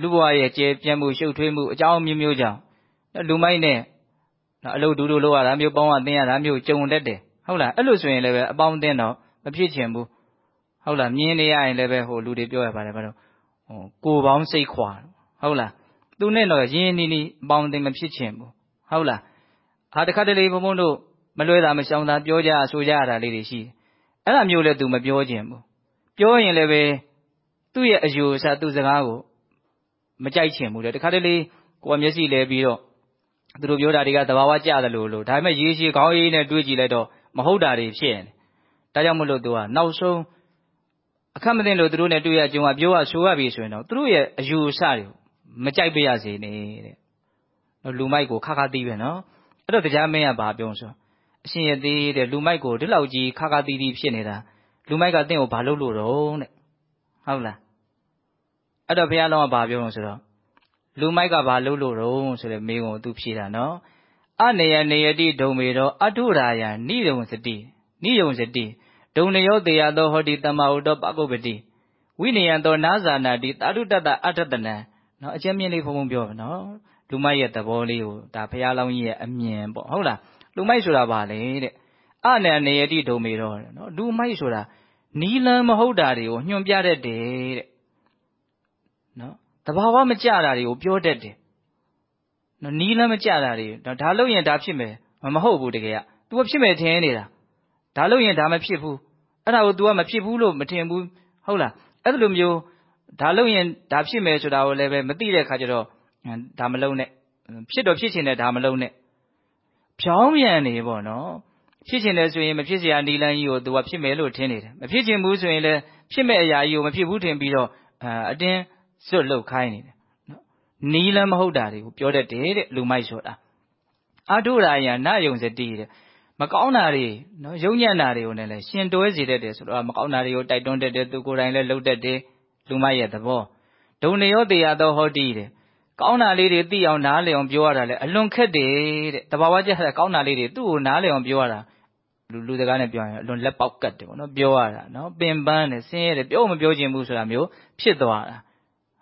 လူဘဝရဲ့ကျဲပြန့်မှုရှုပ်ထွေးမှုအကြောင်းမျိုးမျိုးကြောင့်လူမိုက်နဲ့နော်အလုပ်ဒူးလို့လောက်ရတာမျိုးပေါင်းအသင်းရတာမျိုးကြုံတတ်တယ်ဟုတ်လားအဲ့လိုဆိုရင်လည်းပဲအပေါင်းအသင်းတော့မဖြစ်ချင်ဘူး ဟုတ်လားမြင်နေရရင်လည်းပဲဟိုလူတွေပြောရပါတယ်ဘာလို့ဟိုကိုပေါင်းစိတ်ခွာဟုတ်လားသူနဲ့တော့ရင်းနီးနီးအပေါင်းအသင်းမဖြစ်ချင်ဘူးဟုတ်လားဟာတခါတလေဘုံဘုံတို့မလွဲတာမရှောင်တာပြောကြဆိုကြရတာလေးတွေရှိတယ်အဲ့ဒါမျိုးလည်းသူမပြောချင်ဘူးပြောရင်လည်းပဲသူ့ရဲ့အယူအဆသူ့စကားကိုမကြိုက်ချင်ဘူးတဲ့တခါတလေကိုယ်ကမျက်စိလဲပြီးတော့သူတို့ပြောတာတွေကသဘာဝကျတယ်လို့လို့ဒါပေမဲ့ရေရှည်ခေါင်းအေးနဲ့တွေးကြည့်လိုက်တော့မဟုတ်တာတွေဖြစ်နေဒါကြောင့်မလို့သူကနောက်ဆုံး အခက်မသိလို့သူတို့နဲ့တွေ့ရကြုံကပြောရဆိုရပြီဆိုရင်တော့သူတို့ရဲ့အယူအဆတွေမကြိုက်ပြရစေနဲ့တဲ့လူမိုက်ကိုခါခါတီးပဲနော်အဲ့တော့တရားမင်းကဘာပြောဆိုအရှင်ရသေးတဲ့လူမိုက်ကိုဒီလောက်ကြီးခါခါတီးတီးဖြစ်နေတာလူမိုက်ကတင့်ကိုဘာလုပ်လို့တော့တဲ့ဟုတ်လားအဲ့တော့ဘုရားလုံးကဘာပြောလို့ဆိုတော့လူမိုက်ကဘာလုပ်လို့တော့ဆိုတဲ့မေးခွန်းကိုသူဖြေတာနော်အနေယနေယတိဒုံမေတော့အထုရာယနိယုံစတိနိယုံစတိ ဒုံနယောတေယသောဟောတိတမဟုတောပကုပ္ပတိဝိနယံသောနာဇာနာတိတာတုတတအထတနံနော်အချင်းမြင့်လေးဖုံဖုံပြောပါနော်လူမိုက်ရဲ့သဘောလေးကိုဒါဘုရားလောင်းကြီးရဲ့အမြင်ပေါ့ဟုတ်လားလူမိုက်ဆိုတာဘာလဲတဲ့အနေယနေယတိဒုံမေတော့နော်လူမိုက်ဆိုတာနီလန်းမဟုတ်တာတွေကိုညွှန်ပြတတ်တယ်တဲ့နော်တဘာဝမကြတာတွေကိုပြောတတ်တယ်နော်နီလန်းမကြတာတွေဒါလို့ရင်ဒါဖြစ်မယ်မဟုတ်ဘူးတကယ်က तू ဖြစ်မယ်ထင်နေတာဒါလို့ရင်ဒါမဖြစ်ဘူး အဲ့ဒါကို तू ကမဖြစ်ဘူးလို့ မထင်ဘူးဟုတ်လားအဲ့လိုမျိုးဒါလုပ်ရင်ဒါဖြစ်မယ်ဆိုတာကိုလည်းပဲမသိတဲ့အခါကျတော့ဒါမလုပ်နဲ့ဖြစ်တော့ဖြစ်ချင်တယ်ဒါမလုပ်နဲ့ဖြောင်းမြန်နေပေါ့နော်ဖြစ်ချင်တယ်ဆိုရင်မဖြစ်စရာနီလန်းကြီးကို तू ကဖြစ်မယ်လို့ထင်နေတယ်မဖြစ်ချင်ဘူးဆိုရင်လည်းဖြစ်မဲ့အရာကြီးကိုမဖြစ်ဘူးထင်ပြီးတော့အတင်းစွတ်လုတ်ခိုင်းနေတယ်နော်နီလန်းမဟုတ်တာတွေကိုပြောတတ်တယ်တဲ့လူမိုက်ဆိုတာအတုရာယနာယုံစတိတဲ့ မကောင်းတာတွေနော်ယုံညံ့တာတွေကိုလည်းရှင်တွဲစေတတ်တယ်ဆိုတော့ မကောင်းတာတွေကို တိုက်တွန်းတတ်တယ် သူကိုယ်တိုင်လည်းလှုပ်တတ်တယ် လူမိုက်ရဲ့သဘော ဒုံနေရောတေရသော ဟောတိတဲ့ ကောင်းတာလေးတွေ သိအောင်နားလည်အောင် ပြောရတာလေအလွန်ခက်တယ်တဲ့တဘာဝကျတဲ့ ကောင်းတာလေးတွေ သူ့ကိုနားလည်အောင် ပြောရတာ လူလူစကားနဲ့ပြောရင် အလွန်လက်ပေါက်ကတ်တယ်ပေါ့နော်ပြောရတာနော်ပင်ပန်းတယ် ဆင်းရဲတယ် ပြောမပြောချင်ဘူးဆိုတာမျိုး ဖြစ်သွားတာ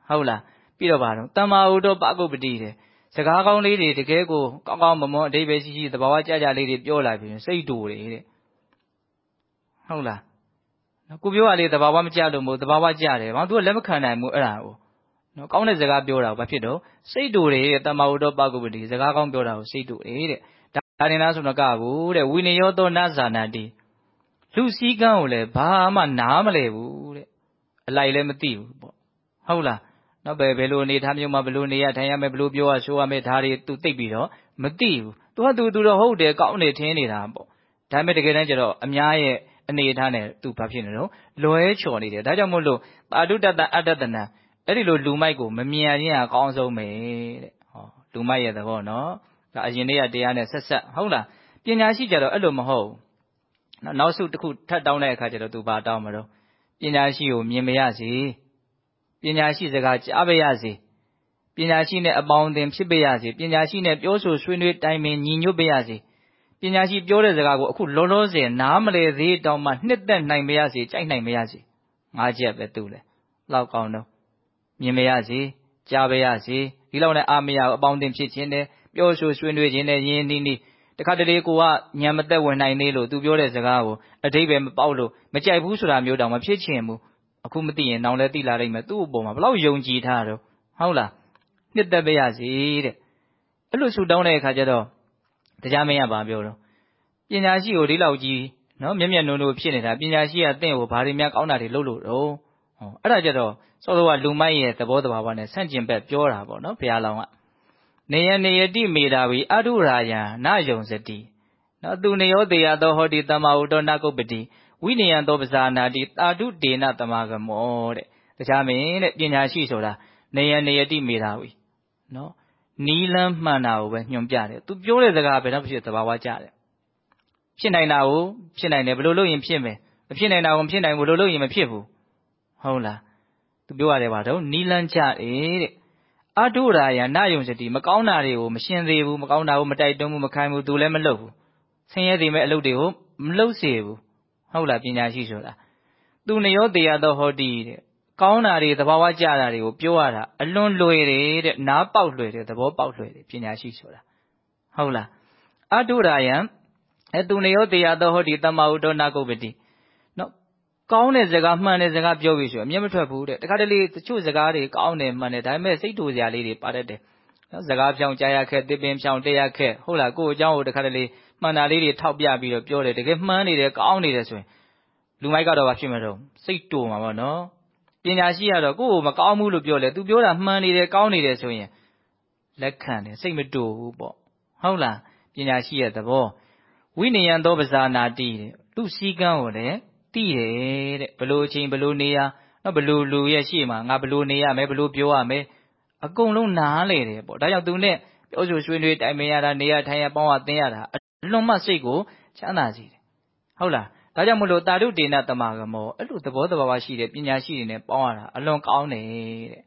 ဟုတ်လားပြီးတော့ဘာတော့တမ္မာဟုတော့ပကုပ္ပတိတယ် စကားကောင်းလေးတွေတကယ်ကိုကောင်းကောင်းမွန်မွန်အဓိပ္ပာယ်ရှိရှိသဘာဝကြကြလေးတွေပြောလာပြီစိတ်တူတယ်တဲ့ဟုတ်လားကိုပြောရလေသဘာဝမကြလို့မို့သဘာဝကြတယ်ဘာသူကလက်မခံနိုင်ဘူးအဲ့ဒါကိုနော်ကောင်းတဲ့စကားပြောတာကိုဘာဖြစ်တော့စိတ်တူတယ်တဲ့တမ္မာဟုတော့ပကုပ္ပတိစကားကောင်းပြောတာကိုစိတ်တူတယ်တဲ့ဒါရင်လားဆိုတော့ကဘူးတဲ့ဝိနယောသောနဇာနာတိလူစည်းကမ်းကိုလည်းဘာမှနားမလဲဘူးတဲ့အလိုက်လည်းမသိဘူးပေါ့ဟုတ်လား နော်ဘယ်ဘယ်လိုအနေထားမျိုးမှာဘယ်လိုနေရထိုင်ရမယ်ဘယ်လိုပြောရဆိုရမယ်ဒါတွေသူသိပြီးတော့မသိဘူးသူကသူသူတော့ဟုတ်တယ်ကောင်းတယ်ထင်နေတာပေါ့ဒါပေမဲ့တကယ်တမ်းကျတော့အများရဲ့အနေအထားနဲ့သူဘာဖြစ်နေတော့လွဲချော်နေတယ်ဒါကြောင့်မို့လို့ပါတုတ္တအတ္တတနံအဲ့ဒီလိုလူမိုက်ကိုမမြင်ရခြင်းအကောင်းဆုံးပဲတဲ့ဟောလူမိုက်ရဲ့သဘောနော်ဒါအရင်တည်းကတရားနဲ့ဆက်ဆက်ဟုတ်လားပညာရှိကြတော့အဲ့လိုမဟုတ်ဘူးနောက်စုတစ်ခုထပ်တောင်းတဲ့အခါကျတော့သူဘာတောင်းမလို့ပညာရှိကိုမြင်မရစေ ပညာရှိစကားကြားပါရစေပညာရှိနဲ့အပေါင်းအသင်းဖြစ်ပါရစေပညာရှိနဲ့ပြောဆိုဆွေးနွေးတိုင်ပင်ညီညွတ်ပါရစေပညာရှိပြောတဲ့စကားကိုအခုလောလောဆယ်နားမလည်သေးတောင်မှနှစ်သက်နိုင်ပါရစေကြိုက်နိုင်ပါရစေငါးချက်ပဲသူ့လေလောက်ကောင်းတော့မြင်ပါရစေကြားပါရစေဒီလောက်နဲ့အာမရအပေါင်းအသင်းဖြစ်ခြင်းနဲ့ပြောဆိုဆွေးနွေးခြင်းနဲ့ယဉ်နီးနီးတခါတလေကိုကညံမသက်ဝင်နိုင်နေလို့သူပြောတဲ့စကားကိုအတိတ်ပဲမပေါက်လို့မကြိုက်ဘူးဆိုတာမျိုးတောင်မဖြစ်ချင်ဘူး အခုမသိရင်နောင်လည်းသိလာနိုင်မယ်သူ့အပေါ်မှာဘလောက်ယုံကြည်ထားတော့ဟုတ်လားနှစ်သက်ပါရစေတဲ့အဲ့လိုဆူတောင်းတဲ့အခါကျတော့တရားမင်းကဘာပြောတော့ပညာရှိကိုဒီလောက်ကြီးနော်မျက်မျက်နှုံနှုံဖြစ်နေတာပညာရှိကတင့်ကိုဘာတွေများကောင်းတာတွေလုပ်လို့တော့ဟောအဲ့ဒါကြတော့စောစောကလူမိုက်ရဲ့သဘောတဘာဝနဲ့ဆန့်ကျင်ဘက်ပြောတာပေါ့နော်ဘုရားလောင်းကနေယနေယတိမေတာဝီအထုရာယံနယုံစတိနော်သူနေယောတေယသောဟောတိတမဟုတောနကုပ္ပတိ ဝိနယံသောပဇာနာတိတာတုဒေနတမဂမောတဲ့တရားမင်းတဲ့ပညာရှိဆိုတာနေယနေယတိမေတာဝီနော်နီးလန်းမှန်တာကိုပဲညွှန်ပြတယ်သူပြောတဲ့စကားဘယ်တော့ဖြစ်သဘာဝကျတယ်ဖြစ်နိုင်တာကိုဖြစ်နိုင်တယ်ဘယ်လိုလုပ်ရင်ဖြစ်မယ်မဖြစ်နိုင်တာကိုမဖြစ်နိုင်ဘူးဘယ်လိုလုပ်ရင်မဖြစ်ဘူးဟုတ်လားသူပြောရတယ်ပါတော့နီးလန်းကြတယ်တဲ့အတုရာယနယုံစတိမကောင်းတာတွေကိုမရှင်းသေးဘူးမကောင်းတာကိုမတိုက်တွန်းဘူးမခိုင်းဘူးသူလည်းမလုပ်ဘူးဆင်းရဲသေးမဲ့အလုပ်တွေကိုမလုပ်စေဘူး ဟုတ်လားပညာရှိဆိုတာသူနယောတရားသောဟောတိတဲ့ကောင်းတာတွေသဘာဝကျတာတွေကိုပြောရတာအလွန်လွယ်တယ်တဲ့နားပေါက်လွယ်တယ်သဘောပေါက်လွယ်တယ်ပညာရှိဆိုတာဟုတ်လားအတုရာယံအဲသူနယောတရားသောဟောတိတမ္မာဟုတောနာကုပ္ပတိနော်ကောင်းတဲ့စကားမှန်တဲ့စကားပြောပြီဆိုရင်အမျက်မထွက်ဘူးတဲ့တခါတလေတချို့စကားတွေကောင်းတယ်မှန်တယ်ဒါပေမဲ့စိတ်တူစရာလေးတွေပါတတ်တယ်နော်စကားဖြောင်းကြားရခက်တစ်ပင်ဖြောင်းတက်ရခက်ဟုတ်လားကိုယ့်အကြောင်းကိုတခါတလေ မှန်တာလေးတွေထောက်ပြပြီးတော့ပြောတယ်တကယ်မှန်နေတယ်ကောင်းနေတယ်ဆိုရင်လူမိုက်ကတော့ဘာဖြစ်မှာတော့စိတ်တူမှာပေါ့နော်ပညာရှိကတော့ကိုယ့်ကိုမကောင်းဘူးလို့ပြောလေသူပြောတာမှန်နေတယ်ကောင်းနေတယ်ဆိုရင်လက်ခံတယ်စိတ်မတူဘူးပေါ့ဟုတ်လားပညာရှိရဲ့သဘောဝိနည်းသောပဇာနာတိတဲ့သူ့စည်းကမ်းကိုလည်းသိတယ်တဲ့ဘလို့အချိန်ဘလို့နေရနော်ဘလို့လူရဲ့ရှေ့မှာငါဘလို့နေရမယ်ဘလို့ပြောရမယ်အကုန်လုံးနားလေတယ်ပေါ့ဒါကြောင့်သူနဲ့ပြောဆိုဆွေးနွေးတိုင်ပင်ရတာနေရထိုင်ရပေါင်းရသင်ရတာအ လွန်မှစိတ်ကိုချမ်းသာစေတယ်ဟုတ်လားဒါကြောင့်မလို့တာတုတေနတမဂမောအဲ့လိုသဘောတဘာဝရှိတဲ့ပညာရှိတွေနဲ့ပေါင်းရတာအလွန်ကောင်းတယ်တဲ့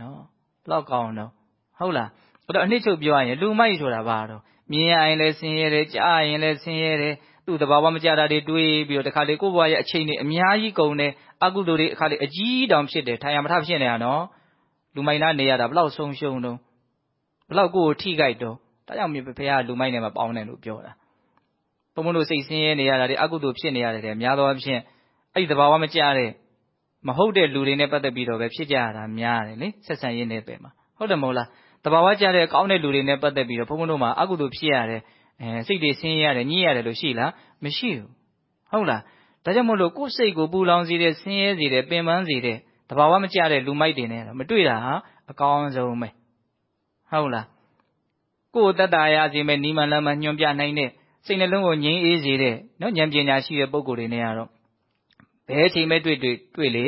နော်ဘလောက်ကောင်းတော့ဟုတ်လားအဲ့တော့အနှစ်ချုပ်ပြောရရင်လူမိုက်ဆိုတာဘာတော့မြင်ရရင်လည်းဆင်းရဲတယ်ကြားရင်လည်းဆင်းရဲတယ်သူ့တဘာဝမကြတာတွေတွေးပြီးတော့တခါလေကိုယ့်ဘဝရဲ့အချိန်တွေအများကြီးကုန်တယ်အကုသိုလ်တွေအခါလေအကြီးတောင်ဖြစ်တယ်ထိုင်ရမထဖြစ်နေတာနော်လူမိုက်လားနေရတာဘလောက်ဆုံးရှုံးတော့ဘလောက်ကိုယ်ထိခိုက်တော့ ဒါကြောင့်ဘုရားလူမိုက်နဲ့မပေါင်းနဲ့လို့ပြောတာဘုံဘုံတို့စိတ်ဆင်းရဲနေရတာတွေအကုသိုလ်ဖြစ်နေရတယ်တဲ့များသောအားဖြင့်အဲ့ဒီသဘာဝမကျတဲ့မဟုတ်တဲ့လူတွေနဲ့ပတ်သက်ပြီးတော့ပဲဖြစ်ကြရတာများတယ်လေဆက်ဆံရေးနယ်ပယ်မှာဟုတ်တယ်မဟုတ်လားတဘာဝကြတဲ့ကောင်းတဲ့လူတွေနဲ့ပတ်သက်ပြီးတော့ဘုန်းဘုန်းတို့မှာအကုသိုလ်ဖြစ်ရတယ်အဲစိတ်တွေဆင်းရဲရတယ်ညှိရတယ်လို့ရှိလားမရှိဘူးဟုတ်လားဒါကြောင့်မို့လို့ကိုယ်စိတ်ကိုပူလောင်စေတဲ့ဆင်းရဲစေတဲ့ပင်ပန်းစေတဲ့တဘာဝမကျတဲ့လူမိုက်တွေနဲ့မတွေ့တာဟာအကောင်းဆုံးပဲဟုတ်လား ကိုယ်တတ္တရာစီမဲ့နီမန်လမ်းမှာညွှန်ပြနိုင်တဲ့ စိတ်နှလုံးကို ငြိမ်းအေးစေတဲ့နော်ဉာဏ်ပညာရှိတဲ့ ပုဂ္ဂိုလ်တွေနဲ့ကတော့ ဘယ်အချိန်မဲ့တွေ့တွေ့ တွေ့လေ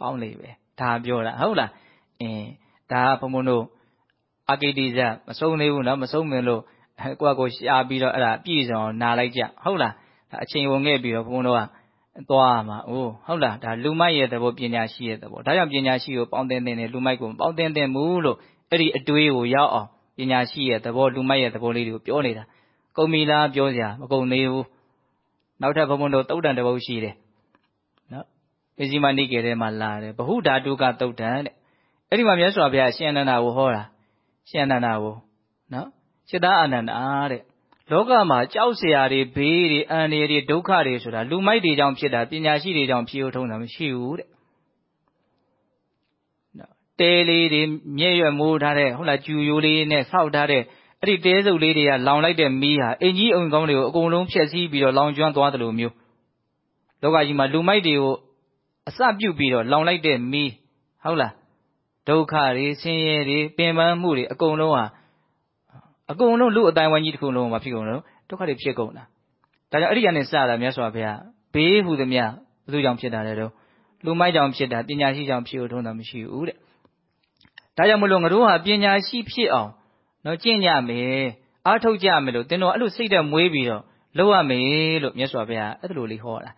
ကောင်းလေပဲဒါပြောတာ ဟုတ်လားအင်းဒါကဘုံဘုံတို့အကိတိဇမဆုံးသေးဘူးနော်မဆုံးမလို့ကိုယ့်ကိုရှားပြီးတော့အဲ့ဒါပြည့်စုံအောင်နာလိုက်ကြဟုတ်လားဒါအချိန်ဝင်ခဲ့ပြီးတော့ဘုံဘုံတို့ကသွားမှာအိုးဟုတ်လားဒါလူမိုက်ရဲ့သဘောပညာရှိရဲ့သဘောဒါကြောင့်ပညာရှိကိုပေါင်းတင်တင်တယ်လူမိုက်ကိုပေါင်းတင်တင်ဘူးလို့အဲ့ဒီအတွေးကိုရောက်အောင် ပညာရှိရဲ့သဘောလူမိုက်ရဲ့သဘောလေးတွေကိုပြောနေတာကုန်ပြီလားပြောစရာမကုန်သေးဘူးနောက်ထပ်ဘုံဘုံတို့တုတ်တန်တစ်ပုဒ်ရှိတယ်နော်အဇိမနိကေထဲမှာလာတယ်ဘဟုဓာတုကတုတ်တန်တဲ့အဲ့ဒီမှာမြတ်စွာဘုရားရှင်အနန္ဒာကိုဟောတာရှင်အနန္ဒာကိုနော်စိတ္တအာနန္ဒာတဲ့လောကမှာကြောက်စရာတွေဘေးတွေအန္တရာယ်တွေဒုက္ခတွေဆိုတာလူမိုက်တွေကြောင့်ဖြစ်တာပညာရှိတွေကြောင့်ဖြစ်ုံထုံးတာမရှိဘူးတဲ့ တဲလေးတွေမြဲ့ရွက်မိုးထားတဲ့ဟုတ်လားကျူရိုးလေးနဲ့ဆောက်ထားတဲ့အဲ့ဒီတဲစုပ်လေးတွေကလောင်လိုက်တဲ့မီးဟာအင်ကြီးအုံကောင်းတွေကိုအကုန်လုံးဖျက်ဆီးပြီးတော့လောင်ကျွမ်းသွားတယ်လို့မျိုးလောကကြီးမှာလူမိုက်တွေကိုအစပြုတ်ပြီးတော့လောင်လိုက်တဲ့မီးဟုတ်လားဒုက္ခတွေဆင်းရဲတွေပင်ပန်းမှုတွေအကုန်လုံးဟာအကုန်လုံးလူအတိုင်းဝိုင်းကြီးတစ်ခုလုံးမှာဖြစ်ကုန်လို့ဒုက္ခတွေဖြစ်ကုန်တာဒါကြောင့်အဲ့ဒီကနေစတာမြတ်စွာဘုရားဘေးဟူသည်မြဘယ်သူကြောင့်ဖြစ်တာလဲတော့လူမိုက်ကြောင့်ဖြစ်တာပညာရှိကြောင့်ဖြစ်လို့ထုံးတာမရှိဘူးတဲ့ ဒါကြောင့်မလို့ငါတို့ဟာပညာရှိဖြစ်အောင်နော်ကျင့်ကြမယ်အားထုတ်ကြမယ်လို့သင်တော်အဲ့လိုစိတ်ဓာတ်မွေးပြီးတော့လုပ်ရမယ်လို့မြတ်စွာဘုရားအဲ့လိုလေးဟောတာ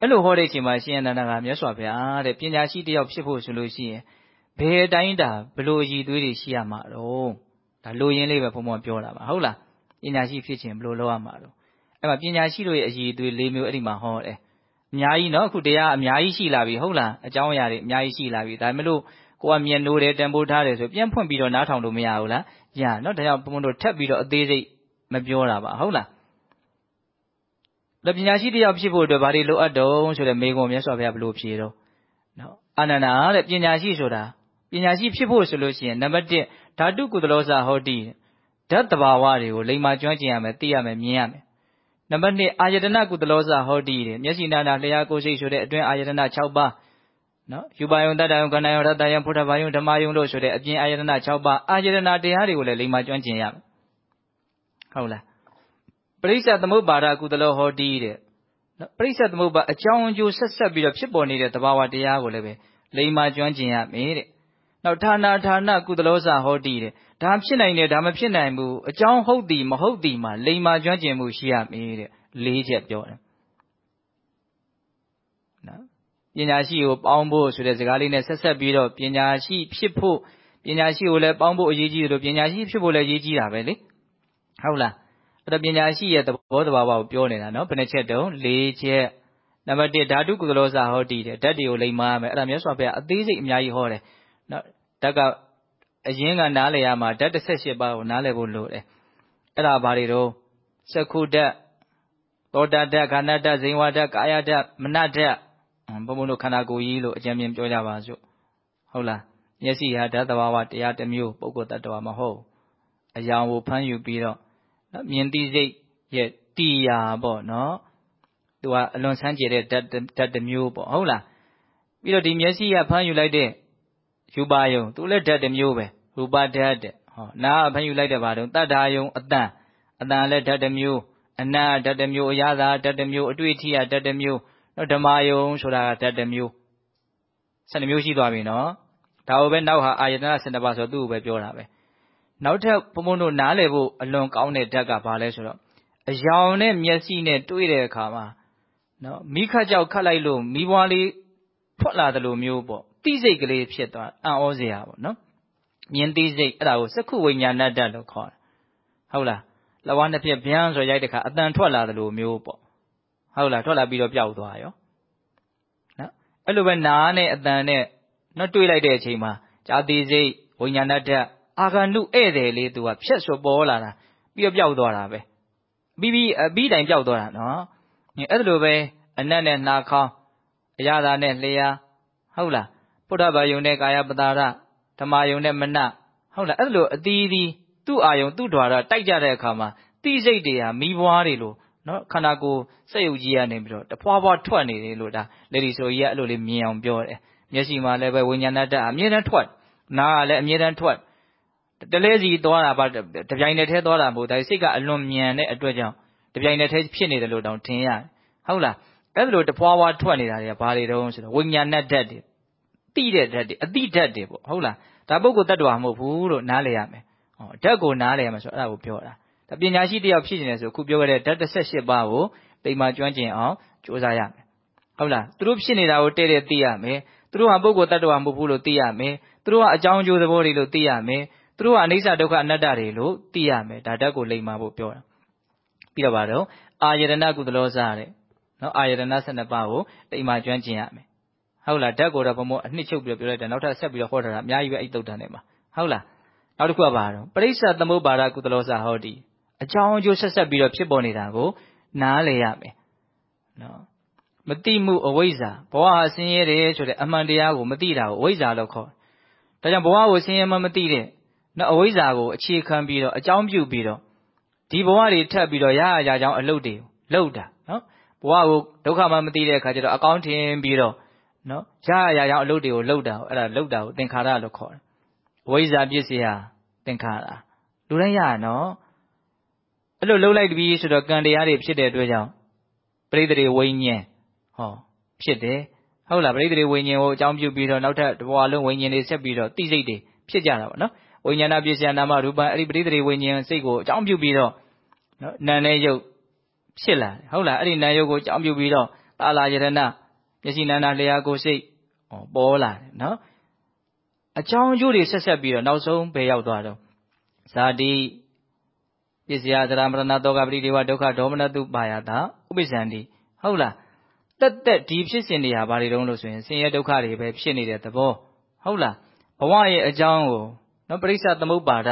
အဲ့လိုဟောတဲ့အချိန်မှာရှင်အနန္ဒကမြတ်စွာဘုရားတဲ့ပညာရှိတယောက်ဖြစ်ဖို့ဆိုလို့ရှိရင်ဘယ်အတိုင်းတာဘလို့အည်သွေးတွေရှိရမှာတော့ဒါလိုရင်းလေးပဲဘုံဘုံပြောတာပါဟုတ်လားပညာရှိဖြစ်ခြင်းဘလို့လုပ်ရမှာတော့အဲ့မှာပညာရှိတို့ရဲ့အည်သွေး၄မျိုးအဲ့ဒီမှာဟောတယ်အများကြီးနော်အခုတရားအများကြီးရှိလာပြီဟုတ်လားအကြောင်းအရာတွေအများကြီးရှိလာပြီဒါပေမဲ့လို့ ကိုကမြင်လို့တယ်တန်ဖိုးထားတယ်ဆိုပြန်ဖွင့်ပြီးတော့နားထောင်လို့မရဘူးလားရနော်ဒါကြောင့်ဘုံဘုံတို့ထပ်ပြီးတော့အသေးစိတ်မပြောတာပါဟုတ်လားလက်ပညာရှိတယောက်ဖြစ်ဖို့အတွက်ဘာတွေလိုအပ်တုံးဆိုတဲ့မေခွန်မြတ်စွာဘုရားဘလို့ဖြေတော့နော်အာနန္ဒာတဲ့ပညာရှိဆိုတာပညာရှိဖြစ်ဖို့ဆိုလို့ရှိရင်နံပါတ်1ဓာတုကုသလောစာဟောတိဓာတ်တဘာဝတွေကိုလိမ္မာကျွမ်းကျင်ရမယ်သိရမယ်မြင်ရမယ်နံပါတ်2အာယတနာကုသလောစာဟောတိတဲ့မျက်စိနာနာလျှာကိုယ်စိတ်ဆိုတဲ့အတွင်းအာယတနာ6ပါး နော်ယူပါယုံတတ္တယုံခန္ဓာယုံရတ္တယုံဖုထဘာယုံဓမ္မယုံလို့ဆိုတဲ့အပြင်အာယတနာ6ပါးအာယတနာတရားတွေကိုလည်းလိမ္မာကျွမ်းကျင်ရမယ်ဟုတ်လားပရိစ္ဆသမုပ္ပါဒကုသလောဟောတိတဲ့နော်ပရိစ္ဆသမုပ္ပါအကြောင်းအကျိုးဆက်ဆက်ပြီးတော့ဖြစ်ပေါ်နေတဲ့သဘာဝတရားကိုလည်းပဲလိမ္မာကျွမ်းကျင်ရမယ်တဲ့နောက်ဌာနာဌာနကုသလောစာဟောတိတဲ့ဒါဖြစ်နိုင်တယ်ဒါမဖြစ်နိုင်ဘူးအကြောင်းဟုတ်သည်မဟုတ်သည်မှာလိမ္မာကျွမ်းကျင်မှုရှိရမယ်တဲ့လေးချက်ပြောတယ်နော် ပညာရှိကိုပေါင်းဖို့ဆိုတဲ့စကားလေးနဲ့ဆက်ဆက်ပြီးတော့ပညာရှိဖြစ်ဖို့ပညာရှိကိုလည်းပေါင်းဖို့အရေးကြီးတယ်လို့ပညာရှိဖြစ်ဖို့လည်းအရေးကြီးတာပဲလေဟုတ်လားအဲ့တော့ပညာရှိရဲ့သဘောတဘာဝကိုပြောနေတာနော်ဘယ်နှချက်တုံး၄ချက်နံပါတ်1ဓာတုကုသလောစာဟောတည်တယ်ဓာတ်တွေကိုလိမ္မာရမယ်အဲ့ဒါမြတ်စွာဘုရားအသေးစိတ်အများကြီးဟောတယ်နော်ဓာတ်ကအရင်ကနားလည်ရမှာဓာတ်18ပါးကိုနားလည်ဖို့လိုတယ်အဲ့ဒါဘာတွေတော့စက္ခုဓာတ်သောတာဓာတ်ခန္ဓာဓာတ်ဇိဝဓာတ်ကာယဓာတ်မနဓာတ် ဘုံဘုံတို့ခန္ဓာကိုယ်ကြီးလို့အကြံဉာဏ်ပြောကြပါစို့ဟုတ်လားမျက်စိဟာဓာတ်သဘာဝတရားတစ်မျိုးပုဂ္ဂိုလ်တ attva မဟုတ်အယောင်ကိုဖမ်းယူပြီးတော့မြင်သိစိတ်ရဲ့တရားပေါ့နော်သူကအလွန်ဆန်းကျယ်တဲ့ဓာတ်ဓာတ်တစ်မျိုးပေါ့ဟုတ်လားပြီးတော့ဒီမျက်စိကဖမ်းယူလိုက်တဲ့ယူပါယုံသူလည်းဓာတ်တစ်မျိုးပဲရူပဓာတ်တဲ့ဟောနာကဖမ်းယူလိုက်တဲ့ဘာတုံးတတ္ထာယုံအတန်အတန်လည်းဓာတ်တစ်မျိုးအနတ်ဓာတ်တစ်မျိုးအရသာဓာတ်တစ်မျိုးအတွေ့အထိဓာတ်တစ်မျိုး နော်ဓမ္မယုံဆိုတာကဓာတ်တစ်မျိုး12မျိုးရှိသွားပြီနော်ဒါကိုပဲနောက်ဟာအာယတနာ12ပါးဆိုသူ့ကိုပဲပြောတာပဲနောက်ထပ်ဘုံဘုံတို့နားလည်ဖို့အလွန်ကောင်းတဲ့ဓာတ်ကဘာလဲဆိုတော့အယောင်နဲ့မျက်စိနဲ့တွေ့တဲ့အခါမှာနော်မိခတ်ကြောက်ခတ်လိုက်လို့မိဘွားလေးထွက်လာတယ်လို့မျိုးပေါ့တိစိတ်ကလေးဖြစ်သွားအံ့ဩစရာပေါ့နော်မြင်သိစိတ်အဲ့ဒါကိုစက္ခုဝိညာဏတ္တလို့ခေါ်တယ်ဟုတ်လားလဝါနှစ်ဖြစ်ဗျမ်းဆိုရိုက်တဲ့ခါအတန်ထွက်လာတယ်လို့မျိုးပေါ့ ဟုတ်လားထွက်လာပြီးတော့ပျောက်သွားရောနော်အဲ့လိုပဲနားနဲ့အတန်နဲ့နော်တွေးလိုက်တဲ့အချိန်မှာဇာတိစိတ်ဝိညာဏတ္တအာဂန္တုဧည့်တယ်လေးသူကဖြက်ဆိုပေါ်လာတာပြီးတော့ပျောက်သွားတာပဲပြီးပြီးအပြီးတိုင်ပျောက်သွားတာနော်အဲ့ဒါလိုပဲအနတ်နဲ့နှာခေါင်းအရသာနဲ့လျှာဟုတ်လားပုဒ္ဓဘာယုံနဲ့ကာယပတာရဓမ္မယုံနဲ့မနဟုတ်လားအဲ့လိုအတီးတီးသူ့အာယုံသူ့ဓာရတိုက်ကြတဲ့အခါမှာတိစိတ်တွေဟာမိဘွားတွေလို့ နော်ခန္ဓာကိုယ်စက်ယုတ်ကြီးကနေပြီးတော့တဖွာဖွာထွက်နေတယ်လို့ဒါလေဒီဆိုကြီးကအဲ့လိုလေးမြင်အောင်ပြောတယ်မျက်စိမှာလည်းပဲဝိညာဏတ္တအမြဲတမ်းထွက်နားကလည်းအမြဲတမ်းထွက်တလဲစီသွားတာပါတပြိုင်တည်းထဲသွားတာမဟုတ်ဒါစိတ်ကအလွန်မြန်တဲ့အတွက်ကြောင့်တပြိုင်တည်းထဲဖြစ်နေတယ်လို့တောင်ထင်ရတယ်ဟုတ်လားအဲ့ဒါလိုတဖွာဖွာထွက်နေတာတွေကဘာတွေတုံးဆိုတော့ဝိညာဏဓာတ်တွေတိတဲ့ဓာတ်တွေအတိဓာတ်တွေပေါ့ဟုတ်လားဒါပုဂ္ဂိုလ်တ attva မဟုတ်ဘူးလို့နားလည်ရမယ်ဟောဓာတ်ကိုနားလည်ရမယ်ဆိုအဲ့ဒါကိုပြောတာ ဒါပညာရှိတယောက်ဖြစ်နေတယ်ဆိုခုပြောခဲ့တဲ့ဓာတ်18ပါးကိုတိမ်မာကျွမ်းကျင်အောင်ကြိုးစားရမယ်ဟုတ်လားသူတို့ဖြစ်နေတာကိုတဲ့တဲ့သိရမယ်သူတို့ဟာပုဂ္ဂိုလ်တ attva မဟုတ်ဘူးလို့သိရမယ်သူတို့ကအကြောင်းအကျိုးသဘောတွေလို့သိရမယ်သူတို့ကအနိစ္စဒုက္ခအနတ္တတွေလို့သိရမယ်ဒါဓာတ်ကိုလိမ္မာဖို့ပြောတာပြီးတော့ဗါတော့အာယတနာကုသလောစားတဲ့နော်အာယတနာ12ပါးကိုတိမ်မာကျွမ်းကျင်ရမယ်ဟုတ်လားဓာတ်ကိုတော့ဘုံဘုံအနှစ်ချုပ်ပြီးပြောလိုက်တယ်နောက်ထပ်ဆက်ပြီးတော့ဟောထားတာအများကြီးပဲအဲ့တုတ်တန်ထဲမှာဟုတ်လားနောက်တစ်ခုကဘာတော့ပရိစ္ဆသမုပ္ပါဒကုသလောစာဟောတိ အကြောင်းအကျိုးဆက်ဆက်ပြီးတော့ဖြစ်ပေါ်နေတာကို နားလည်ရမယ်နော်မတိမှုအဝိဇ္ဇာဘဝဟာဆင်းရဲတယ်ဆိုတဲ့အမှန်တရားကိုမသိတာကိုအဝိဇ္ဇာလို့ခေါ်တယ်ဒါကြောင့်ဘဝကိုဆင်းရဲမှမသိတဲ့နော်အဝိဇ္ဇာကိုအခြေခံပြီးတော့အကြောင်းပြုပြီးတော့ဒီဘဝတွေထပ်ပြီးတော့ရရရကြောင်းအလုပ်တွေလုပ်တာနော်ဘဝကိုဒုက္ခမှမသိတဲ့အခါကျတော့အကောင်းထင်ပြီးတော့နော်ရရရကြောင်းအလုပ်တွေကိုလုပ်တာအဲ့ဒါလုပ်တာကိုသင်္ခါရလို့ခေါ်တယ်ဝိဇ္ဇာပစ္စည်းဟာသင်္ခါရလူတိုင်းရရနော် အဲ့လိုလှုပ်လိုက်ပြီဆိုတော့ကံတရားတွေဖြစ်တဲ့အတွက်ကြောင့်ပရိသေတွေဝိညာဉ်ဟောဖြစ်တယ်ဟုတ်လားပရိသေတွေဝိညာဉ်ကိုအကြောင်းပြုပြီးတော့နောက်ထပ်တဘဝလုံးဝိညာဉ်တွေဆက်ပြီးတော့တိစိတ်တွေဖြစ်ကြတာပေါ့နော်ဝိညာဏပစ္စယနာမရူပအဲ့ဒီပရိသေတွေဝိညာဉ်စိတ်ကိုအကြောင်းပြုပြီးတော့နော်နာနဲ့ရုပ်ဖြစ်လာတယ်ဟုတ်လားအဲ့ဒီနာယုတ်ကိုအကြောင်းပြုပြီးတော့သာလာယရဏမျက်စိနာနာလျှာကိုစိတ်ဟောပေါ်လာတယ်နော်အကြောင်းအကျိုးတွေဆက်ဆက်ပြီးတော့နောက်ဆုံးဘယ်ရောက်သွားတော့ဇာတိ ပစ္စယသရမရဏတောကပရိဒေဝဒုက္ခဒေါမနတုပါယတာဥပိ္ပဇန္တိဟုတ်လားတက်တက်ဒီဖြစ်စဉ်တွေဟာဘာတွေတုံးလို့ဆိုရင်ဆင်းရဲဒုက္ခတွေပဲဖြစ်နေတဲ့သဘောဟုတ်လားဘဝရဲ့အကြောင်းကိုနော်ပရိစ္ဆသမုပ္ပါဒ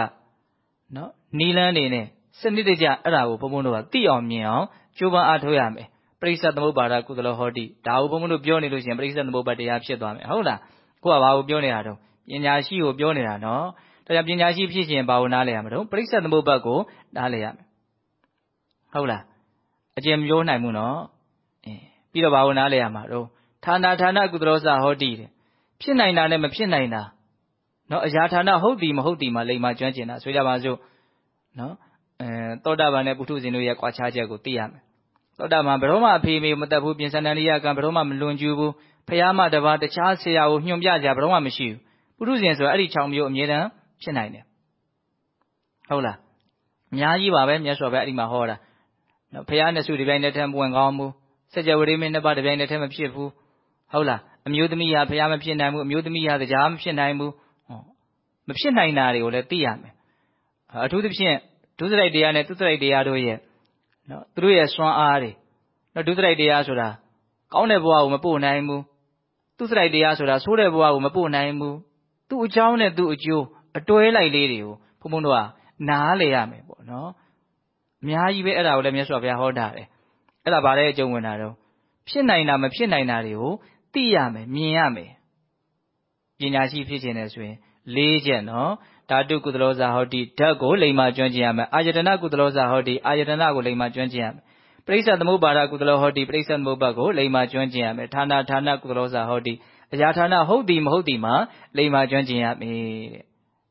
နော်နီလန်းနေနဲ့စနစ်တကျအဲ့ဒါကိုဘုံဘုံတို့ကသိအောင်မြင်အောင်ကြိုးပမ်းအားထုတ်ရမယ်ပရိစ္ဆသမုပ္ပါဒကုသလဟောတိဒါကိုဘုံဘုံတို့ပြောနေလို့ရှိရင်ပရိစ္ဆသမုပ္ပါတရားဖြစ်သွားမယ်ဟုတ်လားကိုကဘာကိုပြောနေတာတော့ပညာရှိကိုပြောနေတာနော် ဒါကြောင့်ပညာရှိဖြစ်ရင်ဘာကိုနားလဲရမလို့ပရိစ္ဆသမုပ္ပါကိုနားလဲရမယ်ဟုတ်လားအကျဉ်းပြောနိုင်မှုနော်အဲပြီးတော့ဘာကိုနားလဲရမှာတော့ဌာနဌာနကုသလောစဟောတိတဲ့ဖြစ်နိုင်တာနဲ့မဖြစ်နိုင်တာနော်အရာဌာနဟုတ်သည်မဟုတ်သည်မှာလိမ္မာကျွမ်းကျင်တာဆိုကြပါစို့နော်အဲသောတာပန်နဲ့ပုထုဇဉ်တို့ရဲ့ကွာခြားချက်ကိုသိရမယ်သောတာပန်ဘယ်တော့မှအဖေမေမတတ်ဘူးပြင်စန္ဒန်ရိယကံဘယ်တော့မှမလွန်ကျူးဘူးဖះမတပါတခြားဆရာကိုညွှန်ပြကြဘယ်တော့မှမရှိဘူးပုထုဇဉ်ဆိုတာအဲ့ဒီ6မျိုးအမြဲတမ်း ဖြစ်နိုင်တယ်ဟုတ်လားအများကြီးပါပဲမြတ်စွာဘုရားအဲ့ဒီမှာဟောတာနော်ဖះနဲ့စုဒီပိုင်းနဲ့ထံပွင့်ကောင်းမှုစัจ java ရိမင်းနှစ်ပါးဒီပိုင်းနဲ့ထံမဖြစ်ဘူးဟုတ်လားအမျိုးသမီးဟာဖះမဖြစ်နိုင်ဘူးအမျိုးသမီးဟာတရားမဖြစ်နိုင်ဘူးမဖြစ်နိုင်တာတွေကိုလည်းသိရမယ်အထူးသဖြင့်ဒုစရိုက်တရားနဲ့သူစရိုက်တရားတို့ရဲ့နော်သူတို့ရဲ့စွမ်းအားတွေနော်ဒုစရိုက်တရားဆိုတာကောင်းတဲ့ဘဝကိုမပို့နိုင်ဘူးသူစရိုက်တရားဆိုတာဆိုးတဲ့ဘဝကိုမပို့နိုင်ဘူးသူ့အကြောင်းနဲ့သူ့အကျိုး အတွဲလိုက်လေးတွေကိုဘုံဘုံတို့ကနားလေရမယ်ပေါ့နော်အများကြီးပဲအဲ့ဒါကိုလည်းမြတ်စွာဘုရားဟောတာတယ်အဲ့ဒါဗါတဲ့အကျုံးဝင်တာတော့ဖြစ်နိုင်တာမဖြစ်နိုင်တာတွေကိုသိရမယ်မြင်ရမယ်ပညာရှိဖြစ်ခြင်းနဲ့ဆိုရင်၄ချက်နော်ဓာတုကုသလောဇာဟောတိဓာတ်ကိုလိမ္မာကျွမ်းကျင်ရမယ်အာယတနာကုသလောဇာဟောတိအာယတနာကိုလိမ္မာကျွမ်းကျင်ရမယ်ပရိစ္ဆသမုပ္ပါဒကုသလောဟောတိပရိစ္ဆသမုပ္ပါကိုလိမ္မာကျွမ်းကျင်ရမယ်ဌာနဌာနကုသလောဇာဟောတိအရာဌာနဟုတ်သည်မဟုတ်သည်မှာလိမ္မာကျွမ်းကျင်ရမယ်တဲ့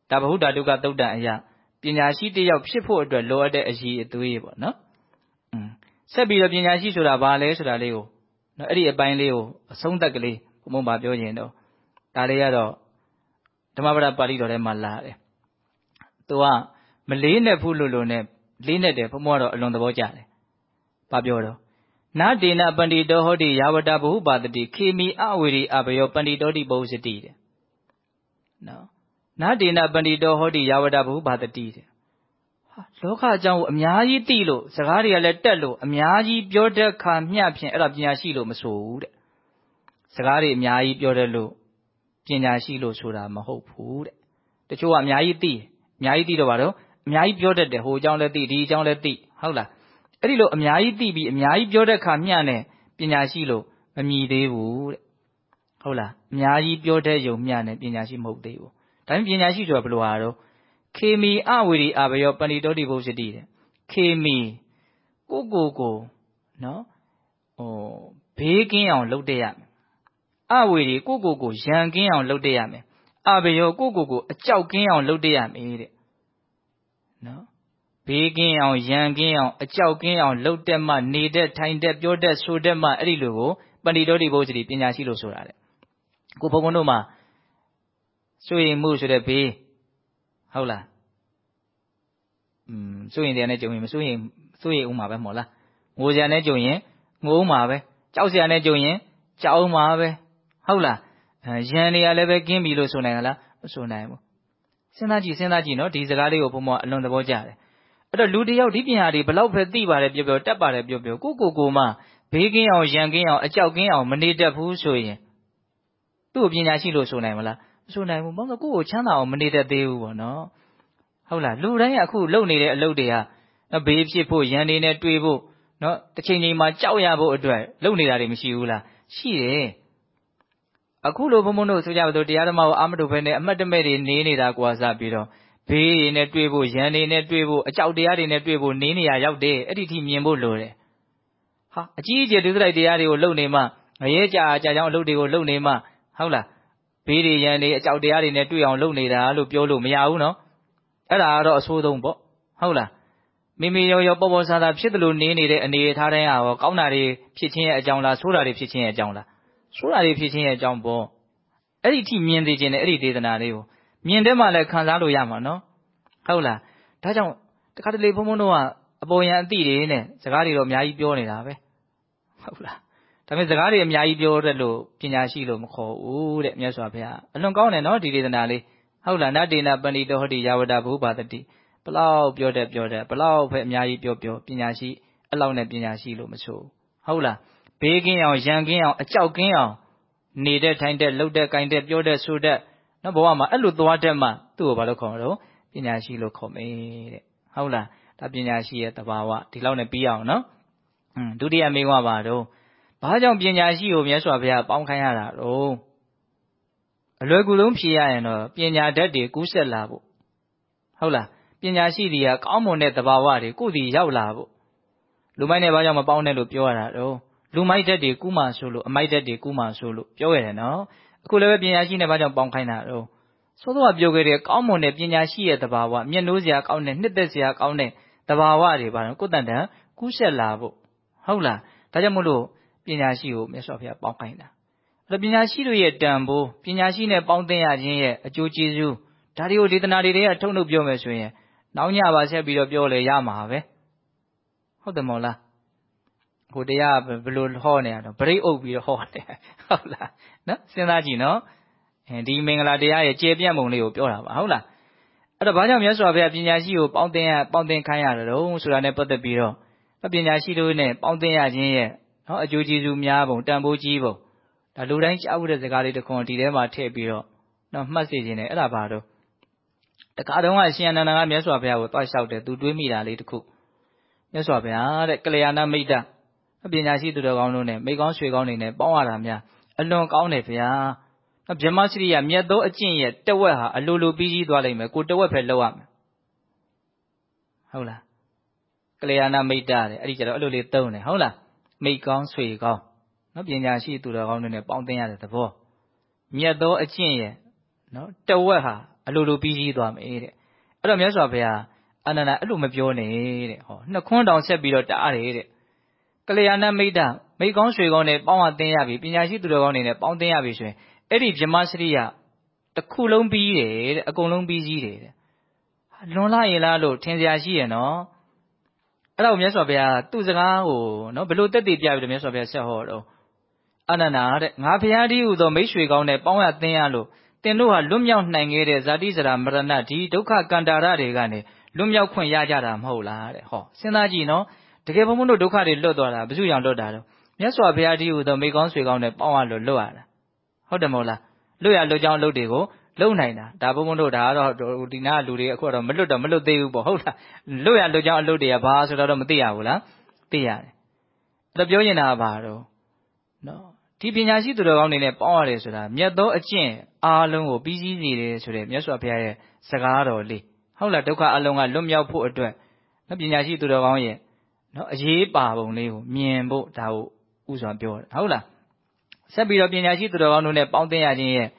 ဒါဗဟုဓာတုကသုတ်တန်အရာပညာရှိတစ်ယောက်ဖြစ်ဖို့အတွက်လိုအပ်တဲ့အရည်အသွေးပေါ့နော်อืมဆက်ပြီးတော့ပညာရှိဆိုတာဘာလဲဆိုတာလေးကိုနော်အဲ့ဒီအပိုင်းလေးကိုအဆုံးသက်ကလေးဘုံဘုံပါပြောရင်တော့ဒါလေးကတော့ဓမ္မပဒပါဠိတော်ထဲမှာလာတယ်သူကမလေးနဲ့ဘူးလို့လို့နဲ့လေးနဲ့တယ်ဘုံဘုံကတော့အလွန်သဘောကျတယ်ဘာပြောတော့နာတေနပန္တိတောဟောတိယာဝတဘဟုပါတတိခေမီအဝေရီအဘယောပန္တိတောတိဘုစတိတဲ့နော် နာတေနပန္တိတောဟောတိယာဝတဘဟုပါတတိတဲ့ဟာလောကအကြောင်းကိုအများကြီးသိလို့စကားတွေကလည်းတက်လို့အများကြီးပြောတတ်ခါမျှဖြင့်အဲ့ဒါပညာရှိလို့မဆိုဘူးတဲ့စကားတွေအများကြီးပြောတတ်လို့ပညာရှိလို့ဆိုတာမဟုတ်ဘူးတဲ့တချို့ကအများကြီးသိအများကြီးသိတော့ဗါတော့အများကြီးပြောတတ်တယ်ဟိုအကြောင်းလည်းသိဒီအကြောင်းလည်းသိဟုတ်လားအဲ့ဒီလိုအများကြီးသိပြီးအများကြီးပြောတဲ့ခါမျှနဲ့ပညာရှိလို့မမြည်သေးဘူးတဲ့ဟုတ်လားအများကြီးပြောတဲ့ယုံမျှနဲ့ပညာရှိမဟုတ်သေးဘူး ဒါပေမဲ့ပညာရှိဆိုတာဘယ်လိုဟာတော့ခေမီအဝေရီအဘယောပဏိတောတိဘုစတိတဲ့ခေမီကိုကိုကိုနော်ဟိုဘေးကင်းအောင်လုပ်တတ်ရမယ်အဝေရီကိုကိုကိုရန်ကင်းအောင်လုပ်တတ်ရမယ်အဘယောကိုကိုကိုအကြောက်ကင်းအောင်လုပ်တတ်ရမယ်တဲ့နော်ဘေးကင်းအောင်ရန်ကင်းအောင်အကြောက်ကင်းအောင်လှုပ်တက်မှနေတဲ့ထိုင်တဲ့ပြောတဲ့ဆိုတဲ့မှအဲ့ဒီလိုကိုပဏိတောတိဘုဇတိပညာရှိလို့ဆိုတာတဲ့ကိုဘုံဘုံတို့မှာ စိုးရင်မှုဆိုတဲ့ဘေးဟုတ်လားอืมစိုးရင်တရားနဲ့ကြုံရင်မစိုးရင်စိုးရင်ဦးမှာပဲမဟုတ်လားငိုစရာနဲ့ကြုံရင်ငိုဦးမှာပဲကြောက်စရာနဲ့ကြုံရင်ကြောက်ဦးမှာပဲဟုတ်လားရန်နေရလည်းပဲကင်းပြီလို့ဆိုနိုင်လားမဆိုနိုင်ဘူးစဉ်းစားကြည့်စဉ်းစားကြည့်နော်ဒီစကားလေးကိုဘုံဘုံအလွန်သဘောကျတယ်အဲ့တော့လူတယောက်ဒီပညာတွေဘလောက်ပဲသိပါတယ်ပြောပြောတတ်ပါတယ်ပြောပြောကိုကိုကိုမှဘေးကင်းအောင်ရန်ကင်းအောင်အကြောက်ကင်းအောင်မနေတတ်ဘူးဆိုရင်သူ့ပညာရှိလို့ဆိုနိုင်မလား မဆိုနိုင်ဘူးဘာလို့ကိုကိုချမ်းသာအောင်မနေတတ်သေးဘူးပေါ့နော်ဟုတ်လားလူတိုင်းကအခုလုပ်နေတဲ့အလုပ်တွေကဘေးဖြစ်ဖို့ရန်နေနဲ့တွေ့ဖို့နော်တစ်ချိန်ချိန်မှာကြောက်ရဖို့အတွက်လုပ်နေတာတွေမရှိဘူးလားရှိတယ်အခုလိုဘုံဘုံတို့ဆိုကြပါစို့တရားဓမ္မကိုအာမတုဖဲနဲ့အမှတ်တမဲ့တွေနေနေတာကွာစပြီးတော့ဘေးတွေနဲ့တွေ့ဖို့ရန်တွေနဲ့တွေ့ဖို့အကြောက်တရားတွေနဲ့တွေ့ဖို့နေနေရရောက်တယ်အဲ့ဒီထိမြင်ဖို့လိုတယ်ဟာအကြီးအကျယ်ဒုစရိုက်တရားတွေကိုလုပ်နေမှငရဲကြာကြာကြောင်းအလုပ်တွေကိုလုပ်နေမှဟုတ်လား ဘေးတွေရန်တွေအကြောက်တရားတွေနဲ့တွေ့အောင်လုပ်နေတာလို့ပြောလို့မရဘူးနော်အဲ့ဒါကတော့အဆိုးဆုံးပေါ့ဟုတ်လားမိမိရောရောပေါ်ပေါ်ဆာဆာဖြစ်တယ်လို့နေနေတဲ့အနေအထားတိုင်းဟာရောကောင်းတာတွေဖြစ်ခြင်းရဲ့အကြောင်းလားဆိုးတာတွေဖြစ်ခြင်းရဲ့အကြောင်းလားဆိုးတာတွေဖြစ်ခြင်းရဲ့အကြောင်းပေါ့အဲ့ဒီထိမြင်သိခြင်းနဲ့အဲ့ဒီဒေသနာလေးကိုမြင်တဲ့မှလည်းခံစားလို့ရမှာနော်ဟုတ်လားဒါကြောင့်တခါတလေဘုံဘုံတို့ကအပေါ်ယံအတိတွေနဲ့စကားတွေတော့အများကြီးပြောနေတာပဲဟုတ်လား ဒါပေမဲ့စကားတွေအများကြီးပြောတဲ့လို့ပညာရှိလို့မခေါ်ဘူးတဲ့မြတ်စွာဘုရားအလွန်ကောင်းတယ်နော်ဒီဒေသနာလေးဟုတ်လားနတေနပဏိတောဟတိယာဝတဘုပါတတိဘလောက်ပြောတဲ့ပြောတဲ့ဘလောက်ပဲအများကြီးပြောပြောပညာရှိအဲ့လောက်နဲ့ပညာရှိလို့မဆိုဟုတ်လားဘေးကင်းအောင်ရန်ကင်းအောင်အကြောက်ကင်းအောင်နေတဲ့ထိုင်တဲ့လှုပ်တဲ့ကင်တဲ့ပြောတဲ့ဆိုတဲ့နော်ဘဝမှာအဲ့လိုသွားတတ်မှသူ့ကိုဘာလို့ခေါ်တော့ပညာရှိလို့ခေါ်မယ်တဲ့ဟုတ်လားဒါပညာရှိရဲ့တဘာဝဒီလောက်နဲ့ပြီးအောင်နော်อืมဒုတိယမိဝပါတော့ ဘာကြောင့်ပညာရှိကိုမြတ်စွာဘုရားပေါင်းခိုင်းရတာတော့အလွယ်ကူဆုံးဖြေရရင်တော့ပညာဓာတ်တွေကူးဆက်လာဖို့ဟုတ်လားပညာရှိတွေကကောင်းမွန်တဲ့တဘာဝတွေကိုယ်စီရောက်လာဖို့လူမိုက်နဲ့ဘာကြောင့်မပေါင်းနဲ့လို့ပြောရတာတော့လူမိုက်ဓာတ်တွေကူးမှဆိုလို့အမိုက်ဓာတ်တွေကူးမှဆိုလို့ပြောရတယ်နော်အခုလည်းပဲပညာရှိနဲ့ဘာကြောင့်ပေါင်းခိုင်းတာတော့သို့တော့ပြောခဲ့တဲ့ကောင်းမွန်တဲ့ပညာရှိရဲ့တဘာဝမျက်နှိုးစရာကောင်းတဲ့နှစ်သက်စရာကောင်းတဲ့တဘာဝတွေပါတော့ကိုယ်တန်တန်ကူးဆက်လာဖို့ဟုတ်လားဒါကြောင့်မို့လို့ ပညာရှိကိုမြတ်စွာဘုရားပေါင်းခိုင်းတာအဲ့တော့ပညာရှိတို့ရဲ့တန်ဖိုးပညာရှိနဲ့ပေါင်းသင်ရခြင်းရဲ့အကျိုးကျေးဇူးဒါတွေကိုဒေသနာတွေတွေကထုတ်နှုတ်ပြောမယ်ဆိုရင်နောက်ညပါဆက်ပြီးတော့ပြောလေရမှာပဲဟုတ်တယ်မို့လားဟိုတရားဘယ်လိုဟောနေရတော့ဗရိတ်အုပ်ပြီးတော့ဟောတယ်ဟုတ်လားနော်စဉ်းစားကြည့်နော်ဒီမင်္ဂလာတရားရဲ့ကျေပြန့်ပုံလေးကိုပြောတာပါဟုတ်လားအဲ့တော့ဘာကြောင့်မြတ်စွာဘုရားပညာရှိကိုပေါင်းသင်ရပေါင်းသင်ခိုင်းရတော့ဆိုတာနဲ့ပတ်သက်ပြီးတော့ပညာရှိတို့နဲ့ပေါင်းသင်ရခြင်းရဲ့ နော်အကျိုးကျေးဇူးများပုံတန်ဖိုးကြီးပုံဒါလူတိုင်းကြားဖို့တဲ့စကားလေးတစ်ခွန်းဒီထဲမှာထည့်ပြီးတော့နော်မှတ်စေခြင်းနဲ့အဲ့ဒါပါတော့တခါတုန်းကရှင်အနန္ဒာကမြတ်စွာဘုရားကိုတွားလျှောက်တယ်သူတွေးမိတာလေးတစ်ခုမြတ်စွာဘုရားတဲ့ကလျာဏမိတ်တပညာရှိသူတော်ကောင်းတို့နဲ့မိကောင်းရွှေကောင်းတွေနဲ့ပေါင်းရတာများအလွန်ကောင်းတယ်ဗျာဗြဟ္မစရိယမြတ်သောအကျင့်ရဲ့တဝက်ဟာအလိုလိုပြီးကြီးသွားလိမ့်မယ်ကိုတဝက်ပဲလောက်ရမယ်ဟုတ်လားကလျာဏမိတ်တတဲ့အဲ့ဒီကျတော့အဲ့လိုလေးသုံးတယ်ဟုတ်လား မိကောင်းဆွေကောင်းနော်ပညာရှိသူတော်ကောင်းတွေနဲ့ပေါင်းသင်းရတဲ့သဘောမြတ်သောအကျင့်ရဲ့နော်တဝက်ဟာအလိုလိုပြီးကြီးသွားမယ်တဲ့အဲ့တော့မြတ်စွာဘုရားအာနန္ဒအဲ့လိုမပြောနဲ့တဲ့ဟောနှခွန်းတောင်ဆက်ပြီးတော့တားတယ်တဲ့ကလျာဏမိတ်တမိကောင်းရွှေကောင်းနဲ့ပေါင်းအသင်းရပြီပညာရှိသူတော်ကောင်းတွေနဲ့ပေါင်းသင်းရပြီဆိုရင်အဲ့ဒီဗြဟ္မစရိယတစ်ခုလုံးပြီးတယ်တဲ့အကုန်လုံးပြီးကြီးတယ်တဲ့လွန်လာရင်လားလို့ထင်စရာရှိရဲ့နော် အဲ့ဒါကိုမြတ်စွာဘုရားသူ့စကားကိုနော်ဘလို့တက်တည်ပြပြီးတော့မြတ်စွာဘုရားဆက်ဟောတော့အနန္နာတဲ့ငါဘုရားတည်းဟူသောမိတ်ဆွေကောင်းနဲ့ပေါင်းရသင်းရလို့သင်တို့ဟာလွတ်မြောက်နိုင်ခဲ့တဲ့ဇာတိစရာမရဏဒီဒုက္ခကန္တာရတွေကနေလွတ်မြောက်ခွင့်ရကြတာမဟုတ်လားတဲ့ဟောစဉ်းစားကြည့်နော်တကယ်ဘုံဘုံတို့ဒုက္ခတွေလွတ်သွားတာဘယ်သူကြောင့်လွတ်တာတော့မြတ်စွာဘုရားတည်းဟူသောမိကောင်းဆွေကောင်းနဲ့ပေါင်းရလို့လွတ်ရတာဟုတ်တယ်မဟုတ်လားလွတ်ရလွတ်ကြောင်းအလုပ်တွေကိုလုံနိုင်တာဒါဘုံဘုံတို့ဒါကတော့ဒီနာလူတွေအခုတော့မလွတ်တော့မလွတ်သေးဘူးပေါ့ဟုတ်လားလွတ်ရလွတ်ကြောင်းအလုပ်တွေကဘာဆိုတော့မသိရဘူးလားသိရတယ်အဲ့တော့ပြောနေတာကဘာတော့နော်ဒီပညာရှိသူတော်ကောင်းတွေနဲ့ပေါင်းရတယ်ဆိုတာမြတ်သောအကျင့်အားလုံးကိုပြီးစည်းစေတယ်ဆိုတဲ့မြတ်စွာဘုရားရဲ့စကားတော်လေးဟုတ်လားဒုက္ခအလုံးကလွတ်မြောက်ဖို့အတွက်နော်ပညာရှိသူတော်ကောင်းရဲ့နော်အရေးပါပုံလေးကိုမြင်ဖို့ဒါကိုဥစွာပြောတယ်ဟုတ်လားဆက်ပြီးတော့ပညာရှိသူတော်ကောင်းတို့နဲ့ပေါင်းသင်းရခြင်းရဲ့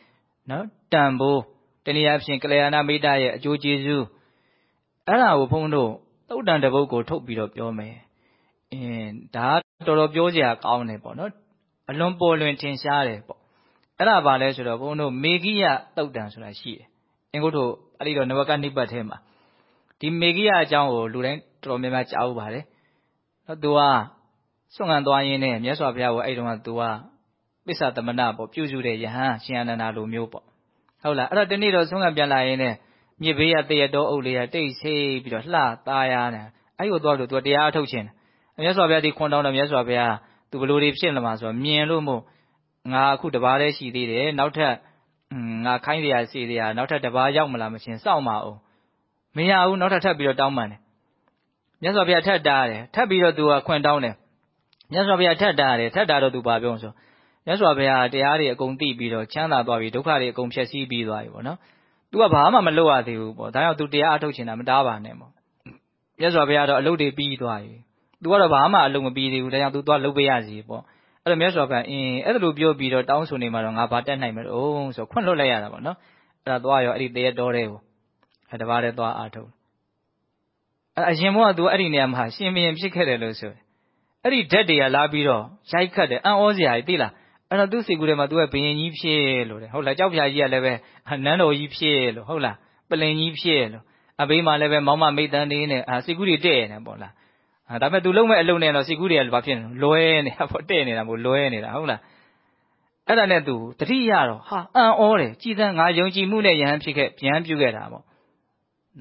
နော်တန်ဖိုးတနည်းအားဖြင့်ကလျာဏမိတ်တရဲ့အကျိုးကျေးဇူးအဲ့ဒါကိုဘုန်းတို့သုတ်တန်တပုတ်ကိုထုတ်ပြီးတော့ပြောမယ်အင်းဒါတော်တော်ပြောစရာကောင်းတယ်ပေါ့နော်အလွန်ပေါ်လွင်ထင်ရှားတယ်ပေါ့အဲ့ဒါဘာလဲဆိုတော့ဘုန်းတို့မေဂိယတုတ်တန်ဆိုတာရှိတယ်အင်္ဂုတ္တအဲ့ဒီတော့နဝကနိပတ်ထဲမှာဒီမေဂိယအကြောင်းကိုလူတိုင်းတော်တော်များများကြားဥပါတယ်နော်သူကစွန့်ငံသွားရင်းနဲ့မြတ်စွာဘုရားကိုအဲ့တုန်းကသူက ပစ္စသမဏပေါ့ပြုစုတဲ့ယဟန်ရှင်အနန္ဒာလိုမျိုးပေါ့ဟုတ်လားအဲ့တော့ဒီနေ့တော့စွန့်ငံပြန်လာရင်းနဲ့မြစ်ဘေးကတရတော်အုပ်လေးကတိတ်ဆိတ်ပြီးတော့လှသားရနေအဲ့ကိုသွားလို့သူတရားအထုတ်ခြင်းမြတ်စွာဘုရားဒီခွန်တောင်းတော့မြတ်စွာဘုရားသူဘလို့တွေဖြစ်လာမှာဆိုတော့မြင်လို့မို့ငါအခုတပါးတည်းရှိသေးတယ်နောက်ထပ်ငါခိုင်းစရာစီစရာနောက်ထပ်တပါးရောက်မလာမချင်းစောင့်ပါအောင်မရဘူးနောက်ထပ်ထပ်ပြီးတော့တောင်းပန်တယ်မြတ်စွာဘုရားထပ်တားတယ်ထပ်ပြီးတော့သူကခွင့်တောင်းတယ်မြတ်စွာဘုရားထပ်တားတယ်ထပ်တားတော့သူဘာပြောဆို မြတ်စွာဘုရားတရားတွေအကုန်သိပြီးတော့ချမ်းသာသွားပြီဒုက္ခတွေအကုန်ဖြည့်ဆည်းပြီးသွားပြီပေါ့နော်။ तू ကဘာမှမလုပ်ရသေးဘူးပေါ့။ဒါကြောင့် तू တရားအထုတ်ချင်တာမတားပါနဲ့ပေါ့။မြတ်စွာဘုရားတော့အလုပ်တွေပြီးသွားပြီ။ तू ကတော့ဘာမှအလုပ်မပြီးသေးဘူး။ဒါကြောင့် तू သွားလုပ်ပေးရစီပေါ့။အဲ့တော့မြတ်စွာဘုရားအင်းအဲ့လိုပြောပြီးတော့တောင်းဆိုနေမှာတော့ငါဘာတက်နိုင်မလို့ဆိုခွင့်လွတ်လိုက်ရတာပေါ့နော်။အဲ့ဒါသွားရောအဲ့ဒီတရက်တော်တဲ့ကိုအဲတပါးတည်းသွားအားထုတ်။အရင်ဘုန်းက तू အဲ့ဒီနေရာမှာရှင်ဘုရင်ဖြစ်ခဲ့တယ်လို့ဆိုတယ်။အဲ့ဒီဓာတ်တွေကလာပြီးတော့ရိုက်ခတ်တယ်အံ့ဩစရာကြီးသိလား အဲ့တော့သူ့စိတ်ကူးထဲမှာ तू ကဘယင်ကြီးဖြစ်လို့တဲ့ဟုတ်လားကြောက်ဖြာကြီးကလည်းပဲနန်းတော်ကြီးဖြစ်လို့ဟုတ်လားပလင်ကြီးဖြစ်လို့အဘေးမှာလည်းပဲမောင်မမိတ်တန်းနေနဲ့အာစိတ်ကူးတွေတဲ့နေပေါ့လားအာဒါပေမဲ့ तू လုံးမဲ့အလုံးနဲ့တော့စိတ်ကူးတွေကဘာဖြစ်နေလွဲနေတာပေါ့တဲ့နေတာမို့လွဲနေတာဟုတ်လားအဲ့ဒါနဲ့ तू တတိယတော့ဟာအံ့ဩတယ်ကြည်သန်းငါယုံကြည်မှုနဲ့ယဟန်ဖြစ်ခဲ့ဗျံပြုခဲ့တာပေါ့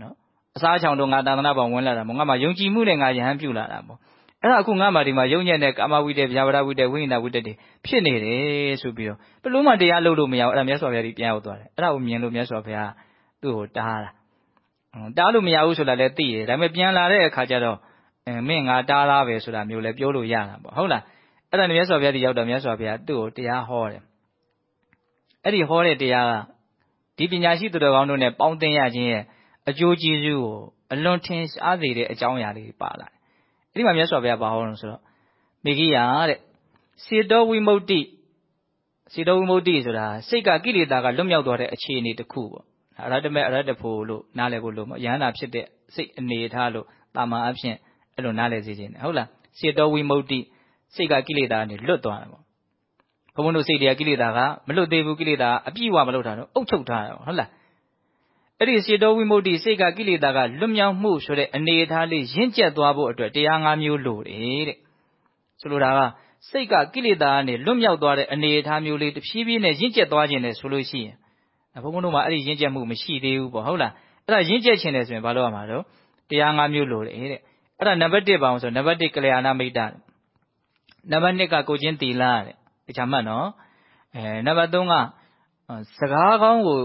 နော်အစားချောင်တော့ငါတာသနာပေါင်းဝင်လာတာပေါ့ငါမှယုံကြည်မှုနဲ့ငါယဟန်ပြုလာတာပေါ့ အဲ့ဒါအခုငါမှဒီမှာယုံညံ့တဲ့ကာမဝိတ္တဗျာပါဒဝိတ္တဝိညာဏဝိတ္တတွေဖြစ်နေတယ်ဆိုပြီးတော့ဘလို့မှတရားလုပ်လို့မရဘူးအဲ့ဒါမြတ်စွာဘုရားကြီးပြန်ရောက်သွားတယ်အဲ့ဒါကိုမြင်လို့မြတ်စွာဘုရားသူ့ကိုတားတာတားလို့မရဘူးဆိုတာလည်းသိတယ်ဒါပေမဲ့ပြန်လာတဲ့အခါကျတော့အဲမင်းငါတားလားပဲဆိုတာမျိုးလည်းပြောလို့ရတာပေါ့ဟုတ်လားအဲ့ဒါမြတ်စွာဘုရားကြီးရောက်တော့မြတ်စွာဘုရားသူ့ကိုတရားဟောတယ်အဲ့ဒီဟောတဲ့တရားကဒီပညာရှိသူတော်ကောင်းတို့နဲ့ပေါင်းသင်ရခြင်းရဲ့အကျိုးကျေးဇူးကိုအလွန်ထင်ရှားစေတဲ့အကြောင်းအရာလေးပါလာတယ် အဲ့ဒီမှာမြတ်စွာဘုရားဘာဟောလို့ဆိုတော့မိဂိယာတဲ့စေတောဝိမု ക്തി စေတောဝိမု ക്തി ဆိုတာစိတ်ကကိလေသာကလွတ်မြောက်သွားတဲ့အခြေအနေတစ်ခုပေါ့အရဟတမေအရဟတဖို့လို့နားလည်ဖို့လို့ယဟန္တာဖြစ်တဲ့စိတ်အနေထားလို့တာမန်အဖြစ်အဲ့လိုနားလည်စေခြင်းဟုတ်လားစေတောဝိမု ക്തി စိတ်ကကိလေသာကနေလွတ်သွားတယ်ပေါ့ဘုံဘုံတို့စိတ်တွေကကိလေသာကမလွတ်သေးဘူးကိလေသာအပြည့်အဝမလွတ်တာတော့အုပ်ချုပ်ထားတယ်ဟုတ်လား အဲ့ဒီစေတောဝိမု ക്തി စိတ်ကကိလေသာကလွတ်မြောက်မှုဆိုတဲ့အနေအထားလေးရင့်ကျက်သွားဖို့အတွက်တရား၅မျိုးလိုတယ်တဲ့ဆိုလိုတာကစိတ်ကကိလေသာကနေလွတ်မြောက်သွားတဲ့အနေအထားမျိုးလေးတဖြည်းဖြည်းနဲ့ရင့်ကျက်သွားခြင်းနဲ့ဆိုလို့ရှိရင်ဘုန်းဘုန်းတို့မှာအဲ့ဒီရင့်ကျက်မှုမရှိသေးဘူးပေါ့ဟုတ်လားအဲ့ဒါရင့်ကျက်ခြင်းတယ်ဆိုရင်ဘာလို့ရမှာတော့တရား၅မျိုးလိုတယ်တဲ့အဲ့ဒါနံပါတ်1ပါအောင်ဆိုနံပါတ်1ကလျာဏမိတ်တနံပါတ်2ကကိုချင်းတီလာတဲ့တခြားမှတ်နော်အဲနံပါတ်3ကစကားကောင်းကို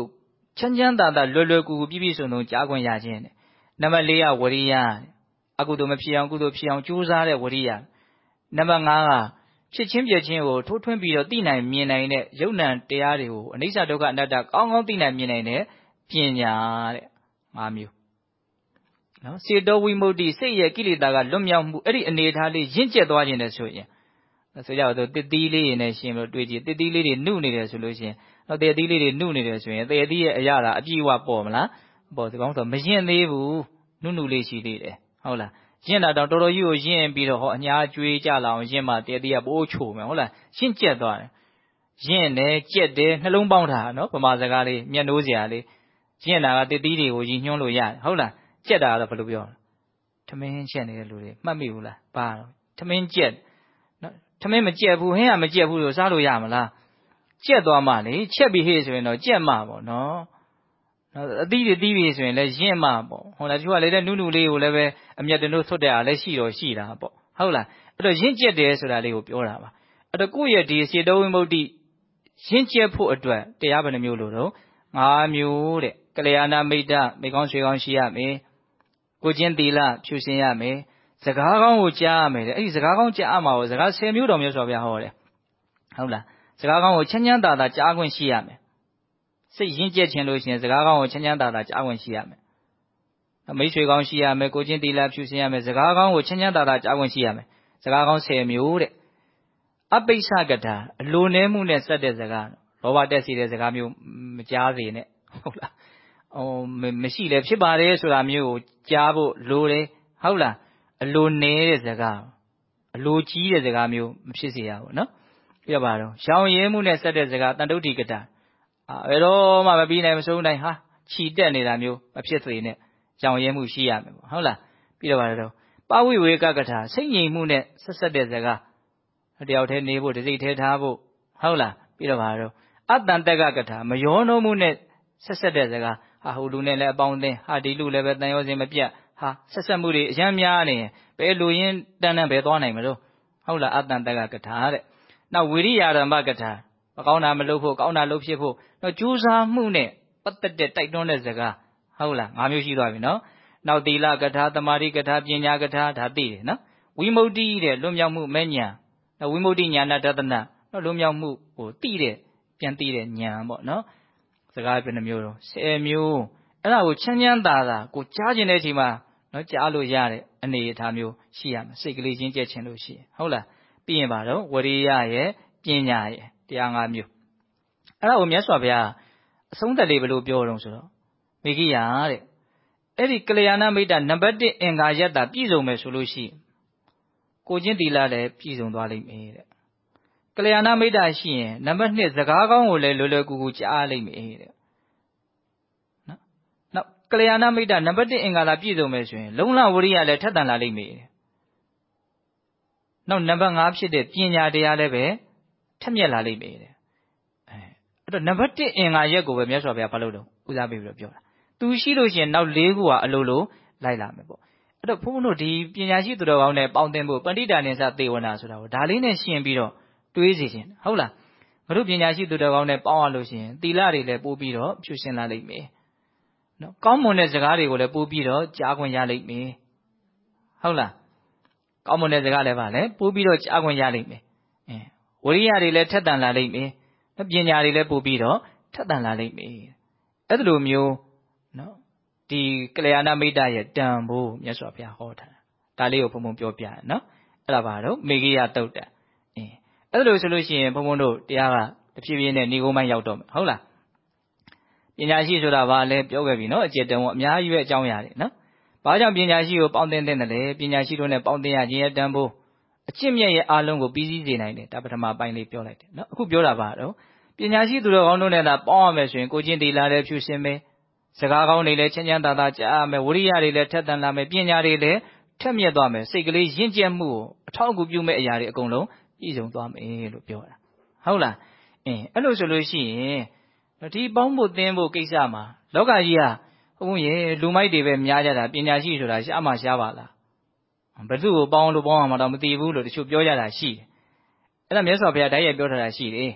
ချမ်းချမ်းသာသာလွယ်လွယ်ကူကူပြည့်ပြည့်စုံစုံကြားခွင့်ရခြင်းတဲ့နံပါတ်4ကဝရိယအကုသိုလ်မဖြစ်အောင်ကုသိုလ်ဖြစ်အောင်ကြိုးစားတဲ့ဝရိယနံပါတ်5ကဖြစ်ချင်းပြချင်းကိုထိုးထွင်းပြီးတော့သိနိုင်မြင်နိုင်တဲ့ယုံ nant တရားတွေကိုအနိစ္စဒုက္ခအနတ္တကောင်းကောင်းသိနိုင်မြင်နိုင်တဲ့ပညာတဲ့၅မျိုးနော်စေတောဝိမု ക്തി စိတ်ရဲ့ကိလေသာကလွတ်မြောက်မှုအဲ့ဒီအနေအထားလေးရင့်ကျက်သွားခြင်းနဲ့ဆိုရင်ဆိုကြတော့တစ်သီးလေးတွေနဲ့ရှင်လို့တွေ့ကြည့်တစ်သီးလေးတွေနှုတ်နေတယ်ဆိုလို့ရှိရင် နောက်တည့်အသီးလေးတွေနှုတ်နေတယ်ဆိုရင်တည့်အသီးရဲ့အရာတာအပြည့်အဝပေါ်မလားပေါ်ဒီကောင်းဆိုမရင်သေးဘူးနှုတ်နှုတ်လေးရှိသေးတယ်ဟုတ်လားရင့်တာတော့တော်တော်ကြီးကိုရင့်ပြီးတော့ဟောအညာကျွေးကြလာအောင်ရင့်မှတည့်အသီးကပိုးချိုမယ်ဟုတ်လားရှင်းကျက်သွားတယ်ရင့်တယ်ကြက်တယ်နှလုံးပေါင်းတာနော်ဗမာစကားလေးမျက်နှိုးစရာလေးရင့်တာကတည်တည်တွေကိုရည်ညွှန်းလို့ရတယ်ဟုတ်လားကြက်တာကတော့ဘယ်လိုပြောထမင်းချက်နေတဲ့လူတွေမှတ်မိဘူးလားပါတော့ထမင်းကြက်နော်ထမင်းမကြက်ဘူးဟင်းကမကြက်ဘူးလို့စားလို့ရမလား ကြက်သွားမှလေချက်ပြီးဟေ့ဆိုရင်တော့ကြက်မှပေါ့နော်နော်အသီးတွေသီးပြီဆိုရင်လည်းရင့်မှပေါ့ဟုတ်လားသူကလည်းနုနုလေးကိုလည်းပဲအမျက်တနိုးဆွတ်တဲ့အားလည်းရှိတော့ရှိတာပေါ့ဟုတ်လားအဲ့တော့ရင့်ကျက်တယ်ဆိုတာလေးကိုပြောတာပါအဲ့တော့ကိုယ့်ရဲ့ဒီစေတဝိမု ക്തി ရင့်ကျက်ဖို့အတွက်တရားဘယ်နှမျိုးလို့တော့၅မျိုးတဲ့ကလျာဏမိတ်တမိကောင်းဆွေကောင်းရှိရမယ်ကိုချင်းသီလဖြူစင်ရမယ်စကားကောင်းကိုကြားရမယ်တဲ့အဲ့ဒီစကားကောင်းကြားအမှာကိုစကား10မျိုးတော်မျိုးဆိုပြဟောတယ်ဟုတ်လား စကားကောင်းကိုချမ်းချမ်းသာသာကြားခွင့်ရှိရမယ်စိတ်ရင့်ကျက်ခြင်းလို့ရှိရင်စကားကောင်းကိုချမ်းချမ်းသာသာကြားခွင့်ရှိရမယ်မိတ်ဆွေကောင်းရှိရမယ်ကိုချင်းသီလဖြူစင်ရမယ်စကားကောင်းကိုချမ်းချမ်းသာသာကြားခွင့်ရှိရမယ်စကားကောင်း10မျိုးတဲ့အပိစ္ဆကထာအလိုနှဲမှုနဲ့စက်တဲ့စကားလောဘတက်စီတဲ့စကားမျိုးမကြားစေနဲ့ဟုတ်လားဟိုမရှိလဲဖြစ်ပါတယ်ဆိုတာမျိုးကိုကြားဖို့လိုတယ်ဟုတ်လားအလိုနေတဲ့စကားအလိုကြီးတဲ့စကားမျိုးမဖြစ်စေရဘူးနော် ပြပါတော့ရောင်ရဲမှုနဲ့ဆက်တဲ့စကားတန်တုဋ္ဌိကတာအဲတော့မှမပြီးနိုင်မဆုံးနိုင်ဟာခြီတက်နေတာမျိုးမဖြစ်စေနဲ့ရောင်ရဲမှုရှိရမယ်ပေါ့ဟုတ်လားပြီးတော့ပါတော့ပဝိဝေကကထာစိတ်ငြိမ်မှုနဲ့ဆက်ဆက်တဲ့စကားတယောက်တည်းနေဖို့တစိတ်တည်းထားဖို့ဟုတ်လားပြီးတော့ပါတော့အတန်တက်ကကထာမယောနှုံးမှုနဲ့ဆက်ဆက်တဲ့စကားဟာဟိုလူနဲ့လည်းအပေါင်းအသင်းဟာဒီလူလည်းပဲတန်ရောစင်မပြတ်ဟာဆက်ဆက်မှုတွေအများများနေရင်ဘယ်လူရင်းတန်းတန်းဘယ်သွားနိုင်မလို့ဟုတ်လားအတန်တက်ကကထာတဲ့ နောက်ဝိရိယဓမ္မကထာမကောင်းတာမလုပ်ဖို့ကောင်းတာလုပ်ဖြစ်ဖို့နောက်ကြိုးစားမှုနဲ့ပတ်သက်တဲ့တိုက်တွန်းတဲ့စကားဟုတ်လားငါးမျိုးရှိသွားပြီနော်နောက်သီလကထာသမာဓိကထာပညာကထာဒါသိတယ်နော်ဝိမု ക്തി တဲ့လွတ်မြောက်မှုမဲ့ညာဝိမု ക്തി ညာနာတဒနာလွတ်မြောက်မှုဟိုသိတဲ့ပြန်သိတဲ့ညာပေါ့နော်စကားဘယ်နှမျိုးတော့10မျိုးအဲ့ဒါကိုချမ်းချမ်းသာသာကိုကြားကျင်တဲ့အချိန်မှာနော်ကြားလို့ရတဲ့အနေအထားမျိုးရှိရမယ်စိတ်ကလေးချင်းကျက်ခြင်းလို့ရှိရင်ဟုတ်လား ပြီးရင်ပါတော့ဝရိယရဲ့ပညာရဲ့တရား၅မျိုးအဲ့ဒါကိုမြတ်စွာဘုရားအဆုံးသက်လေးဘယ်လိုပြောတော့ဆိုတော့မိဂိယာတဲ့အဲ့ဒီကလျာဏမိတ်တာနံပါတ်1အင်္ဂါယတ္တာပြည့်စုံမယ်ဆိုလို့ရှိရင်ကိုချင်းတီလာလည်းပြည့်စုံသွားလိမ့်မယ်တဲ့ကလျာဏမိတ်တာရှိရင်နံပါတ်2စကားကောင်းကိုလည်းလွယ်လွယ်ကူကူကြားလိမ့်မယ်တဲ့နော်နောက်ကလျာဏမိတ်တာနံပါတ်1အင်္ဂါလာပြည့်စုံမယ်ဆိုရင်လုံလဝရိယလည်းထက်သန်လာလိမ့်မယ် နောက်နံပါတ်5ဖြစ်တဲ့ပညာတရားလည်းပဲထက်မြက်လာလိမ့်မယ်တဲ့အဲအဲ့တော့နံပါတ်1အင်္ဂါရက်ကိုပဲမြတ်စွာဘုရားဘာလို့တော့ဦးစားပေးပြီးတော့ပြောတာသူရှိလို့ရှိရင်နောက်၄ခုကအလိုလိုလိုက်လာမယ်ပေါ့အဲ့တော့ဘုန်းဘုန်းတို့ဒီပညာရှိသူတော်ကောင်းနဲ့ပေါင်းသင်ဖို့ပဏိတာနိစ္စသေဝနာဆိုတာကိုဒါလေးနဲ့ရှင်ပြီးတော့တွေးစီခြင်းဟုတ်လားငါတို့ပညာရှိသူတော်ကောင်းနဲ့ပေါင်းရလို့ရှိရင်သီလတွေလည်းပို့ပြီးတော့ဖြူရှင်လာလိမ့်မယ်နော်ကောင်းမွန်တဲ့စကားတွေကိုလည်းပို့ပြီးတော့ကြားခွင့်ရလိမ့်မယ်ဟုတ်လား ကောင်းမွန်တဲ့စကားလည်းပါလေပို့ပြီးတော့ကြားခွင့်ရလိမ့်မယ်အဲဝရိယတွေလည်းထက်သန်လာလိမ့်မယ်ပညာတွေလည်းပို့ပြီးတော့ထက်သန်လာလိမ့်မယ်အဲ့လိုမျိုးနော်ဒီကလျာဏမိတ်တရဲ့တန်ဖို့မြတ်စွာဘုရားဟောထားတာဒါလေးကိုဘုံဘုံပြောပြတယ်နော်အဲ့ဒါပါတော့မေဂိယတုတ်တအင်းအဲ့လိုဆိုလို့ရှိရင်ဘုံဘုံတို့တရားကတဖြည်းဖြည်းနဲ့ဏိကုံးပိုင်းရောက်တော့မယ်ဟုတ်လားပညာရှိဆိုတာဘာလဲပြောခဲ့ပြီနော်အကျေတန်ဝအများကြီးပဲအကြောင်းအရာတွေနော် ဘာကြောင့်ပညာရှိကိုပေါင်းသင်းတဲ့လဲပညာရှိတို့နဲ့ပေါင်းသင်းရခြင်းရဲ့တန်ဖိုးအချစ်မြတ်ရဲ့အားလုံးကိုပြီးစည်းစေနိုင်တယ်ဒါပထမပိုင်းလေးပြောလိုက်တယ်နော်အခုပြောတာပါတော့ပညာရှိသူတော်ကောင်းတို့နဲ့သာပေါင်းရမယ်ဆိုရင်ကိုချင်းတီလာလည်းဖြူရှင်မယ်စကားကောင်းတွေလည်းချမ်းချမ်းသာသာကြားရမယ်ဝိရိယတွေလည်းထက်သန်လာမယ်ပညာတွေလည်းထက်မြက်သွားမယ်စိတ်ကလေးရင့်ကျက်မှုကိုအထောက်အကူပြုမဲ့အရာတွေအကုန်လုံးပြည့်စုံသွားမယ်လို့ပြောတာဟုတ်လားအင်းအဲ့လိုဆိုလို့ရှိရင်ဒီပေါင်းဖို့သင်ဖို့ကိစ္စမှာလောကကြီးဟာ ဘုန်းကြီးလူမိုက်တွေပဲများကြတာပညာရှိဆိုတာရှားမှရှားပါလားဘယ်သူ့ကိုပေါင်းလို့ပေါင်းအောင်မတော့မသိဘူးလို့တချို့ပြောကြတာရှိတယ်အဲ့ဒါမြတ်စွာဘုရားတိုက်ရိုက်ပြောထားတာရှိတယ်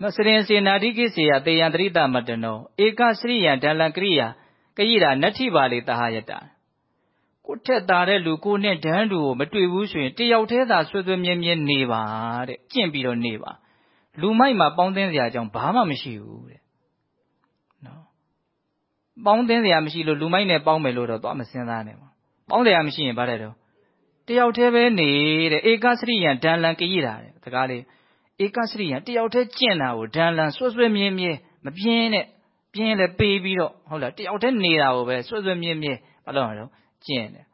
နော်စရင်စေနာတိကိစေယတေယံတရိတမတနောဧကစရိယံဒလံကရိယာကရိတာနတ္ထိပါလေတဟယတကိုထက်တာတဲ့လူကိုနဲ့ဒန်းတူကိုမတွေ့ဘူးဆိုရင်တယောက်တည်းသာဆွေးဆွေးမြဲမြဲနေပါတဲ့ကျင့်ပြီးတော့နေပါလူမိုက်မှာပေါင်းသင်းစရာအကြောင်းဘာမှမရှိဘူးတဲ့နော် ပေါင်းသင်းစရာမရှိလို့လူမိုက်နဲ့ပေါင်းမယ်လို့တော့သွားမစင်စားနဲ့ပေါ့ပေါင်းစရာမရှိရင်ဘာလဲတော့တယောက်တည်းပဲနေတဲ့ဧကစရိယံဒန်လံကရိတာတဲ့စကားလေးဧကစရိယတယောက်တည်းကျင့်တာကိုဒန်လန်ဆွဆွဲမြဲမြဲမပြင်းနဲ့ပြင်းလဲပေးပြီးတော့ဟုတ်လားတယောက်တည်းနေတာကိုပဲဆွဆွဲမြဲမြဲဘာလို့လဲတော့ကျင့်တယ်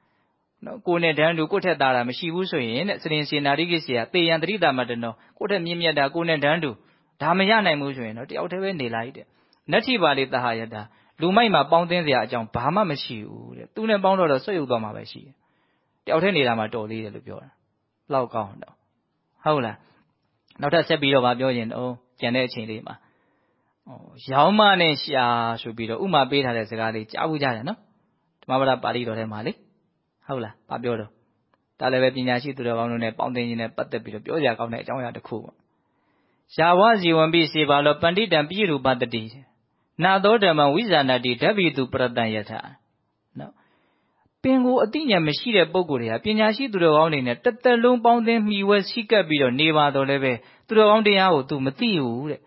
နော်ကိုနဲ့တန်းတူကိုထက်သားတာမရှိဘူးဆိုရင်တဲ့စရင်ရှင်နာရိကိစီကတေယံတရိတာမတနောကိုထက်မြင့်မြတ်တာကိုနဲ့တန်းတူဒါမရနိုင်ဘူးဆိုရင်တော့တယောက်တည်းပဲနေလိုက်တဲ့နတ္ထိပါလိတဟယတာ လူမိုက်မှာပေါင်းသင်းစရာအကြောင်းဘာမှမရှိဘူးတဲ့သူနဲ့ပေါင်းတော့တော့ဆွတ်ယုတ်သွားမှာပဲရှိတယ်တယောက်တည်းနေတာမှတော်သေးတယ်လို့ပြောတာလောက်ကောင်းတော့ဟုတ်လားနောက်ထပ်ဆက်ပြီးတော့ဗာပြောရင်တော့ကျန်တဲ့အချိန်လေးမှာရောင်းမနဲ့ရှာဆိုပြီးတော့ဥမာပေးထားတဲ့စကားလေးကြားဘူးကြတယ်နော်ဓမ္မပဒပါဠိတော်ထဲမှာလေဟုတ်လားဗာပြောတော့ဒါလည်းပဲပညာရှိသူတော်ကောင်းတို့နဲ့ပေါင်းသင်းခြင်းနဲ့ပတ်သက်ပြီးတော့ပြောကြကောင်းတဲ့အကြောင်းအရာတစ်ခုပေါ့ယာဝဇီဝံပိစေပါလောပန္တိတံပိရူပတတိ နာသောဓမ္မဝိဇာဏတိဓဗ္ဗိတုပရတံယထာနော်ပင်ကိုအသိဉာဏ်မရှိတဲ့ပုံကိုယ်တွေကပညာရှိသူတော်ကောင်းတွေနဲ့တသက်လုံးပေါင်းသင်းမှီဝဲရှိကပ်ပြီးတော့နေပါတော့လည်းပဲသူတော်ကောင်းတရားကို तू မသိဘူးတဲ့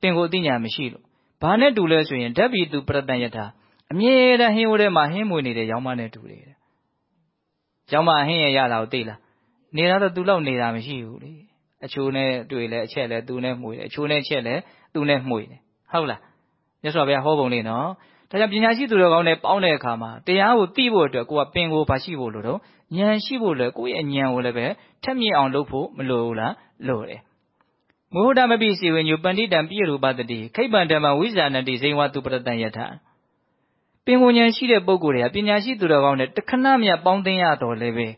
ပင်ကိုအသိဉာဏ်မရှိလို့ဘာနဲ့တူလဲဆိုရင်ဓဗ္ဗိတုပရတံယထာအမြဲတမ်းဟင်းဝထဲမှာဟင်းမွေနေတဲ့ရောင်မနဲ့တူတယ်တဲ့ရောင်မဟင်းရရတာကိုသိလားနေတော့သူလောက်နေတာမရှိဘူးလေအချိုးနဲ့တွေ့လဲအချက်လဲသူနဲ့မှွေတယ်အချိုးနဲ့ချက်လဲသူနဲ့မှွေတယ် ဟုတ်လားမြတ်စွာဘုရားဟောပုံလေးနော်ဒါကြောင့်ပညာရှိသူတော်ကောင်းနဲ့ပေါင်းတဲ့အခါမှာတရားကိုသိဖို့အတွက်ကိုကပင်ကိုဘာရှိဖို့လို့တော့ဉာဏ်ရှိဖို့လဲကိုယ့်ရဲ့ဉာဏ်ကိုလည်းပဲထက်မြင့်အောင်လုပ်ဖို့မလိုဘူးလားလိုတယ်မုဟဒမပိစီဝိညုပန္တိတံပြည့်ရူပတတိခိဗ္ဗံဓမ္မဝိဇာနတိဇိဝတုပရတံယထပင်ကိုဉာဏ်ရှိတဲ့ပုဂ္ဂိုလ်တွေကပညာရှိသူတော်ကောင်းနဲ့တခဏမြတ်ပေါင်းသိရတော်လည်းပဲ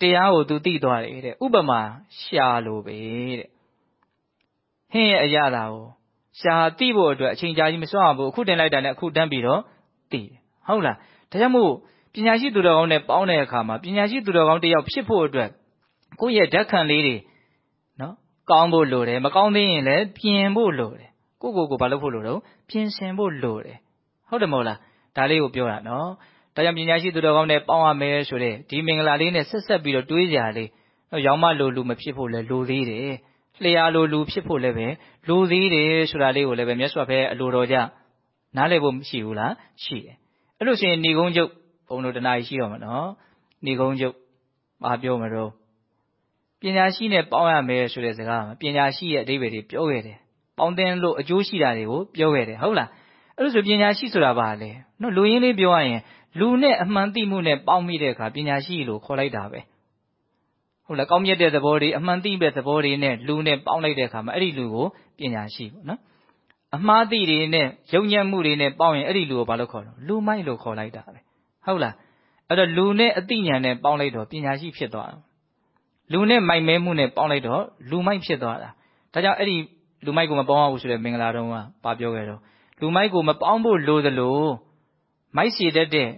တရားကိုသူသိသွားတယ်တဲ့ဥပမာရှာလိုပဲတဲ့ဟင်းရဲ့အရာတာကို ရှာသိဖို့အတွက်အချိန်ကြာကြီးမစွမ်းအောင်ဘူးအခုတင်လိုက်တာနဲ့အခုတန်းပြီးတော့သိတယ်ဟုတ်လားဒါကြောင့်မို့ပညာရှိသူတော်ကောင်းနဲ့ပေါင်းတဲ့အခါမှာပညာရှိသူတော်ကောင်းတယောက်ဖြစ်ဖို့အတွက်ကိုယ့်ရဲ့ဓာတ်ခံလေးတွေနော်ကောင်းဖို့လိုတယ်မကောင်းသေးရင်လည်းပြင်ဖို့လိုတယ်ကိုယ့်ကိုယ်ကိုဘာလုပ်ဖို့လိုတော့ပြင်ဆင်ဖို့လိုတယ်ဟုတ်တယ်မဟုတ်လားဒါလေးကိုပြောတာနော်ဒါကြောင့်ပညာရှိသူတော်ကောင်းနဲ့ပေါင်းရမယ်ဆိုတဲ့ဒီမင်္ဂလာလေးနဲ့ဆက်ဆက်ပြီးတော့တွေးကြလေးရောင်းမလိုလူမဖြစ်ဖို့လည်းလိုသေးတယ် လျှာလိုလူဖြစ်ဖို့လည်းပဲလိုသေးတယ်ဆိုတာလေးကိုလည်းပဲမြတ်စွာဘုရားအလိုတော်ကြနားလည်ဖို့မရှိဘူးလားရှိတယ်အဲ့လိုဆိုရင်ဏီကုန်းကျုပ်ဘုံတို့တနာရှိတော့မှာနော်ဏီကုန်းကျုပ်ဘာပြောမလို့ပညာရှိနဲ့ပေါင်းရမယ်ဆိုတဲ့စကားမှာပညာရှိရဲ့အဓိပ္ပာယ်တွေပြောခဲ့တယ်ပေါင်းတင်လို့အကျိုးရှိတာတွေကိုပြောခဲ့တယ်ဟုတ်လားအဲ့လိုဆိုပညာရှိဆိုတာဘာလဲနော်လူရင်းလေးပြောရရင်လူနဲ့အမှန်သိမှုနဲ့ပေါင်းမိတဲ့အခါပညာရှိလို့ခေါ်လိုက်တာပဲ ဟုတ်လားကောင်းမြတ်တဲ့သဘောတွေအမှန်သိတဲ့သဘောတွေနဲ့လူနဲ့ပေါင်းလိုက်တဲ့အခါမှာအဲ့ဒီလူကိုပညာရှိပေါ့နော်အမှားသိတွေနဲ့ယုံညံ့မှုတွေနဲ့ပေါင်းရင်အဲ့ဒီလူကိုဘာလို့ခေါ်တော့လူမိုက်လို့ခေါ်လိုက်တာပဲဟုတ်လားအဲ့တော့လူနဲ့အသိဉာဏ်နဲ့ပေါင်းလိုက်တော့ပညာရှိဖြစ်သွားတယ်လူနဲ့မိုက်မဲမှုနဲ့ပေါင်းလိုက်တော့လူမိုက်ဖြစ်သွားတာဒါကြောင့်အဲ့ဒီလူမိုက်ကိုမပေါင်းရဘူးဆိုတဲ့မင်္ဂလာတော်ကပါပြောခဲ့တော့လူမိုက်ကိုမပေါင်းဖို့လိုသလိုမိုက်စီတတ်တဲ့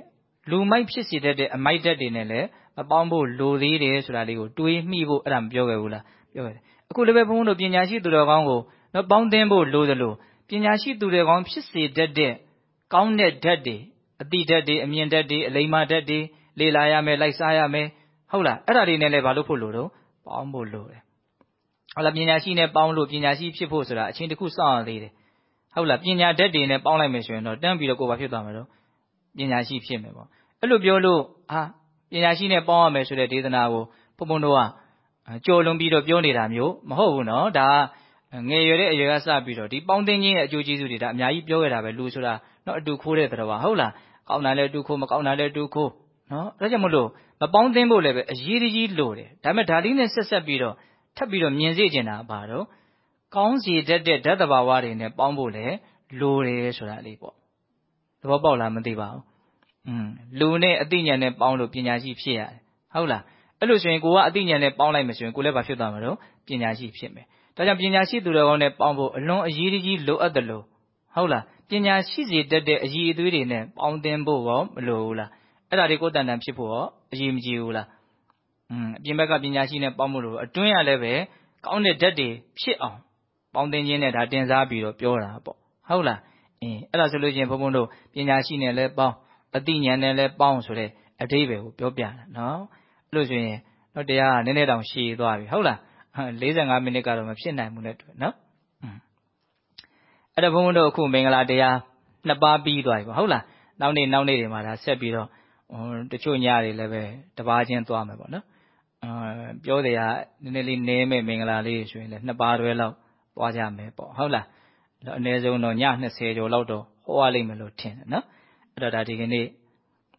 လူမိုက်ဖြစ်စီတတ်တဲ့အမိုက်တက်တွေနဲ့လည်း မပေါင်းဖို့လိုသေးတယ်ဆိုတာလေးကိုတွေးမိဖို့အဲ့ဒါမပြောခဲ့ဘူးလားပြောခဲ့တယ်အခုလည်းပဲဘုန်းဘုန်းတို့ပညာရှိသူတော်ကောင်းကိုတော့ပေါင်းသင်းဖို့လိုသလိုပညာရှိသူတော်ကောင်းဖြစ်စေတတ်တဲ့ကောင်းတဲ့ဓာတ်တွေအတိဓာတ်တွေအမြင်ဓာတ်တွေအလိမ္မာဓာတ်တွေလေ့လာရမယ်လိုက်စားရမယ်ဟုတ်လားအဲ့ဒါတွေနဲ့လည်းဘာလို့ဖို့လိုတော့ပေါင်းဖို့လိုတယ်ဟုတ်လားပညာရှိနဲ့ပေါင်းလို့ပညာရှိဖြစ်ဖို့ဆိုတာအချိန်တစ်ခုစောင့်ရသေးတယ်ဟုတ်လားပညာဓာတ်တွေနဲ့ပေါင်းလိုက်မယ်ဆိုရင်တော့တန်းပြီးတော့ကိုယ်ဘာဖြစ်သွားမှာတော့ပညာရှိဖြစ်မယ်ပေါ့အဲ့လိုပြောလို့ဟာ ပညာရှိနဲ့ ပေါင်းရမယ်ဆိုတဲ့ ဒေသနာကို ဘုံဘုံတို့ကကြော်လွန်ပြီးတော့ ပြောနေတာမျိုး မဟုတ်ဘူးနော် ဒါငယ်ရွယ်တဲ့အရွယ်ကစပြီးတော့ ဒီပေါင်းသင်းခြင်းရဲ့ အကျိုးကျေးဇူးတွေဒါအများကြီးပြောခဲ့တာပဲ လူဆိုတာနော်အတူခိုးတဲ့တော်ပါဟုတ်လား ကောင်းတာလည်းတူခိုး မကောင်းတာလည်းတူခိုးနော်ဒါကြောင့်မလို့ မပေါင်းသင်းဖို့လည်းပဲအရေးကြီးလိုတယ် ဒါပေမဲ့ ဒါလေးနဲ့ ဆက်ဆက်ပြီးတော့ ထပ်ပြီးတော့ မြင်စေချင်တာပါတော့ကောင်းစီတတ်တဲ့ဓာတ်တဘာဝတွေနဲ့ ပေါင်းဖို့လည်း လိုတယ်ဆိုတာလေးပေါ့ သဘောပေါက်လား မသိပါဘူးอืม လူနဲ့အသိဉာဏ်နဲ့ပေါင်းလို့ပညာရှိဖြစ်ရတယ်ဟုတ်လားအဲ့လိုဆိုရင်ကိုကအသိဉာဏ်နဲ့ပေါင်းလိုက်မယ်ဆိုရင်ကိုလည်းဘာဖြစ်သွားမှာတော့ပညာရှိဖြစ်မယ်ဒါကြောင့်ပညာရှိသူတော်ကောင်းနဲ့ပေါင်းဖို့အလွန်အရေးကြီးလိုအပ်တယ်လို့ဟုတ်လားပညာရှိစေတတ်တဲ့အရေးအသွေးတွေနဲ့ပေါင်းသင်းဖို့ရောမလိုဘူးလားအဲ့ဒါတွေကိုတန်တန်ဖြစ်ဖို့ရောအရေးမကြီးဘူးလားอืมအပြင်ဘက်ကပညာရှိနဲ့ပေါင်းဖို့လို့အတွင်းရလည်းပဲကောင်းတဲ့ဓာတ်တွေဖြစ်အောင်ပေါင်းသင်းခြင်းနဲ့ဒါတင်စားပြီးတော့ပြောတာပေါ့ဟုတ်လားအင်းအဲ့ဒါဆိုလို့ချင်းဘုန်းဘုန်းတို့ပညာရှိနဲ့လည်းပေါင်း အသိဉာဏ်နဲ့လည်းပေါင်းဆိုတဲ့အတိပ္ပယ်ကိုပြောပြတာနော်အဲ့လိုဆိုရင်တော့တရားကနည်းနည်းတောင်ရှည်သွားပြီဟုတ်လား45မိနစ်ကတော့မဖြစ်နိုင်ဘူးနဲ့တွေ့နော်အဲ့တော့ဘုန်းဘုန်းတို့အခုမင်္ဂလာတရားနှစ်ပါးပြီးသွားပြီပေါ့ဟုတ်လားနောက်နေ့နောက်နေ့တွေမှာဒါဆက်ပြီးတော့တချို့ညတွေလည်းပဲတပါးချင်းသွားမယ်ပေါ့နော်ပြောတယ်ဟာနည်းနည်းလေးနည်းမဲ့မင်္ဂလာလေးဆိုရင်လည်းနှစ်ပါးတွဲလောက်ပွားကြမယ်ပေါ့ဟုတ်လားအနည်းဆုံးတော့ည20ကျော်လောက်တော့ဟောရလိမ့်မယ်လို့ထင်တယ်နော် အဲ့တော့ဒါဒီကနေ့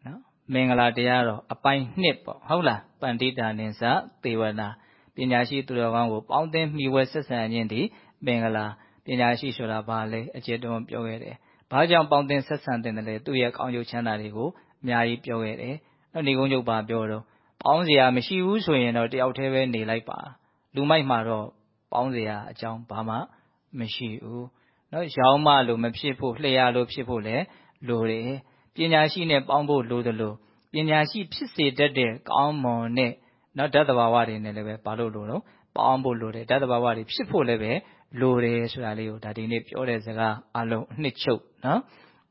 နော်မင်္ဂလာတရားတော့အပိုင်းနှစ်ပေါ့ဟုတ်လားပန္တိတာနိသသေဝနာပညာရှိသူတော်ကောင်းကိုပေါင်းသင်းမိဝဲဆက်ဆံခြင်းသည်မင်္ဂလာပညာရှိဆိုတာဘာလဲအကျေတုံးပြောခဲ့တယ်။ဘာကြောင့်ပေါင်းသင်းဆက်ဆံတဲ့လဲသူ့ရဲ့ကောင်းကျိုးချမ်းသာတွေကိုအများကြီးပြောခဲ့တယ်။နောက်နေကုန်းချုပ်ပါပြောတော့ပေါင်းစရာမရှိဘူးဆိုရင်တော့တယောက်တည်းပဲနေလိုက်ပါ။လူမိုက်မှာတော့ပေါင်းစရာအကြောင်းဘာမှမရှိဘူး။နော်ရောင်းမလို့မဖြစ်ဖို့လျှာလို့ဖြစ်ဖို့လည်း လိုတယ်။ပညာရှိနဲ့ပေါင်းဖို့လိုတယ်လို့ပညာရှိဖြစ်စေတတ်တဲ့ကောင်းမွန်တဲ့နော်ဓာတ်တဘာဝတွေနဲ့လည်းပဲဘာလို့လို့တော့ပေါင်းဖို့လိုတယ်ဓာတ်တဘာဝတွေဖြစ်ဖို့လည်းပဲလိုတယ်ဆိုတာလေးကိုဒါဒီနေ့ပြောတဲ့စကားအလုံးအနှစ်ချုပ်နော်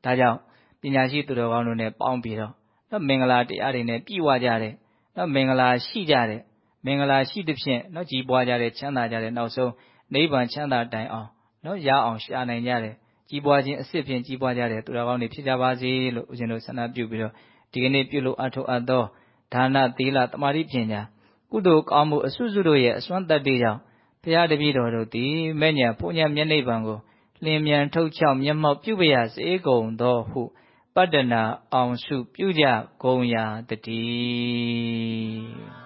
ဒါကြောင့်ပညာရှိသူတော်ကောင်းတို့နဲ့ပေါင်းပြီးတော့နော်မင်္ဂလာတရားတွေနဲ့ပြည့်ဝကြတဲ့နော်မင်္ဂလာရှိကြတဲ့မင်္ဂလာရှိတဲ့ဖြင့်နော်ကြီးပွားကြတဲ့ချမ်းသာကြတဲ့နောက်ဆုံးနိဗ္ဗာန်ချမ်းသာတိုင်အောင်နော်ရအောင်ရှာနိုင်ကြတဲ့ ကြီးပွားခြင်းအစ်စ်ဖြင့်ကြီးပွားကြတဲ့သူတော်ကောင်းတွေဖြစ်ကြပါစေလို့ဦးဇင်းတို့ဆန္ဒပြုပြီးတော့ဒီကနေ့ပြုလို့အထောက်အပ်သောဒါနသီလတမာတိပညာကုသိုလ်ကောင်းမှုအစွတ်စွတ်တို့ရဲ့အစွမ်းတတ္တိကြောင့်ဘုရားတပည့်တော်တို့သည်မဲ့ညာပူညာမျက်နှိပ်ပံကိုလင်းမြန်ထုတ်ချောက်မျက်မှောက်ပြုပရစေကုန်သောဟုပတ္တနာအောင်စုပြုကြကုန်ရာတည်း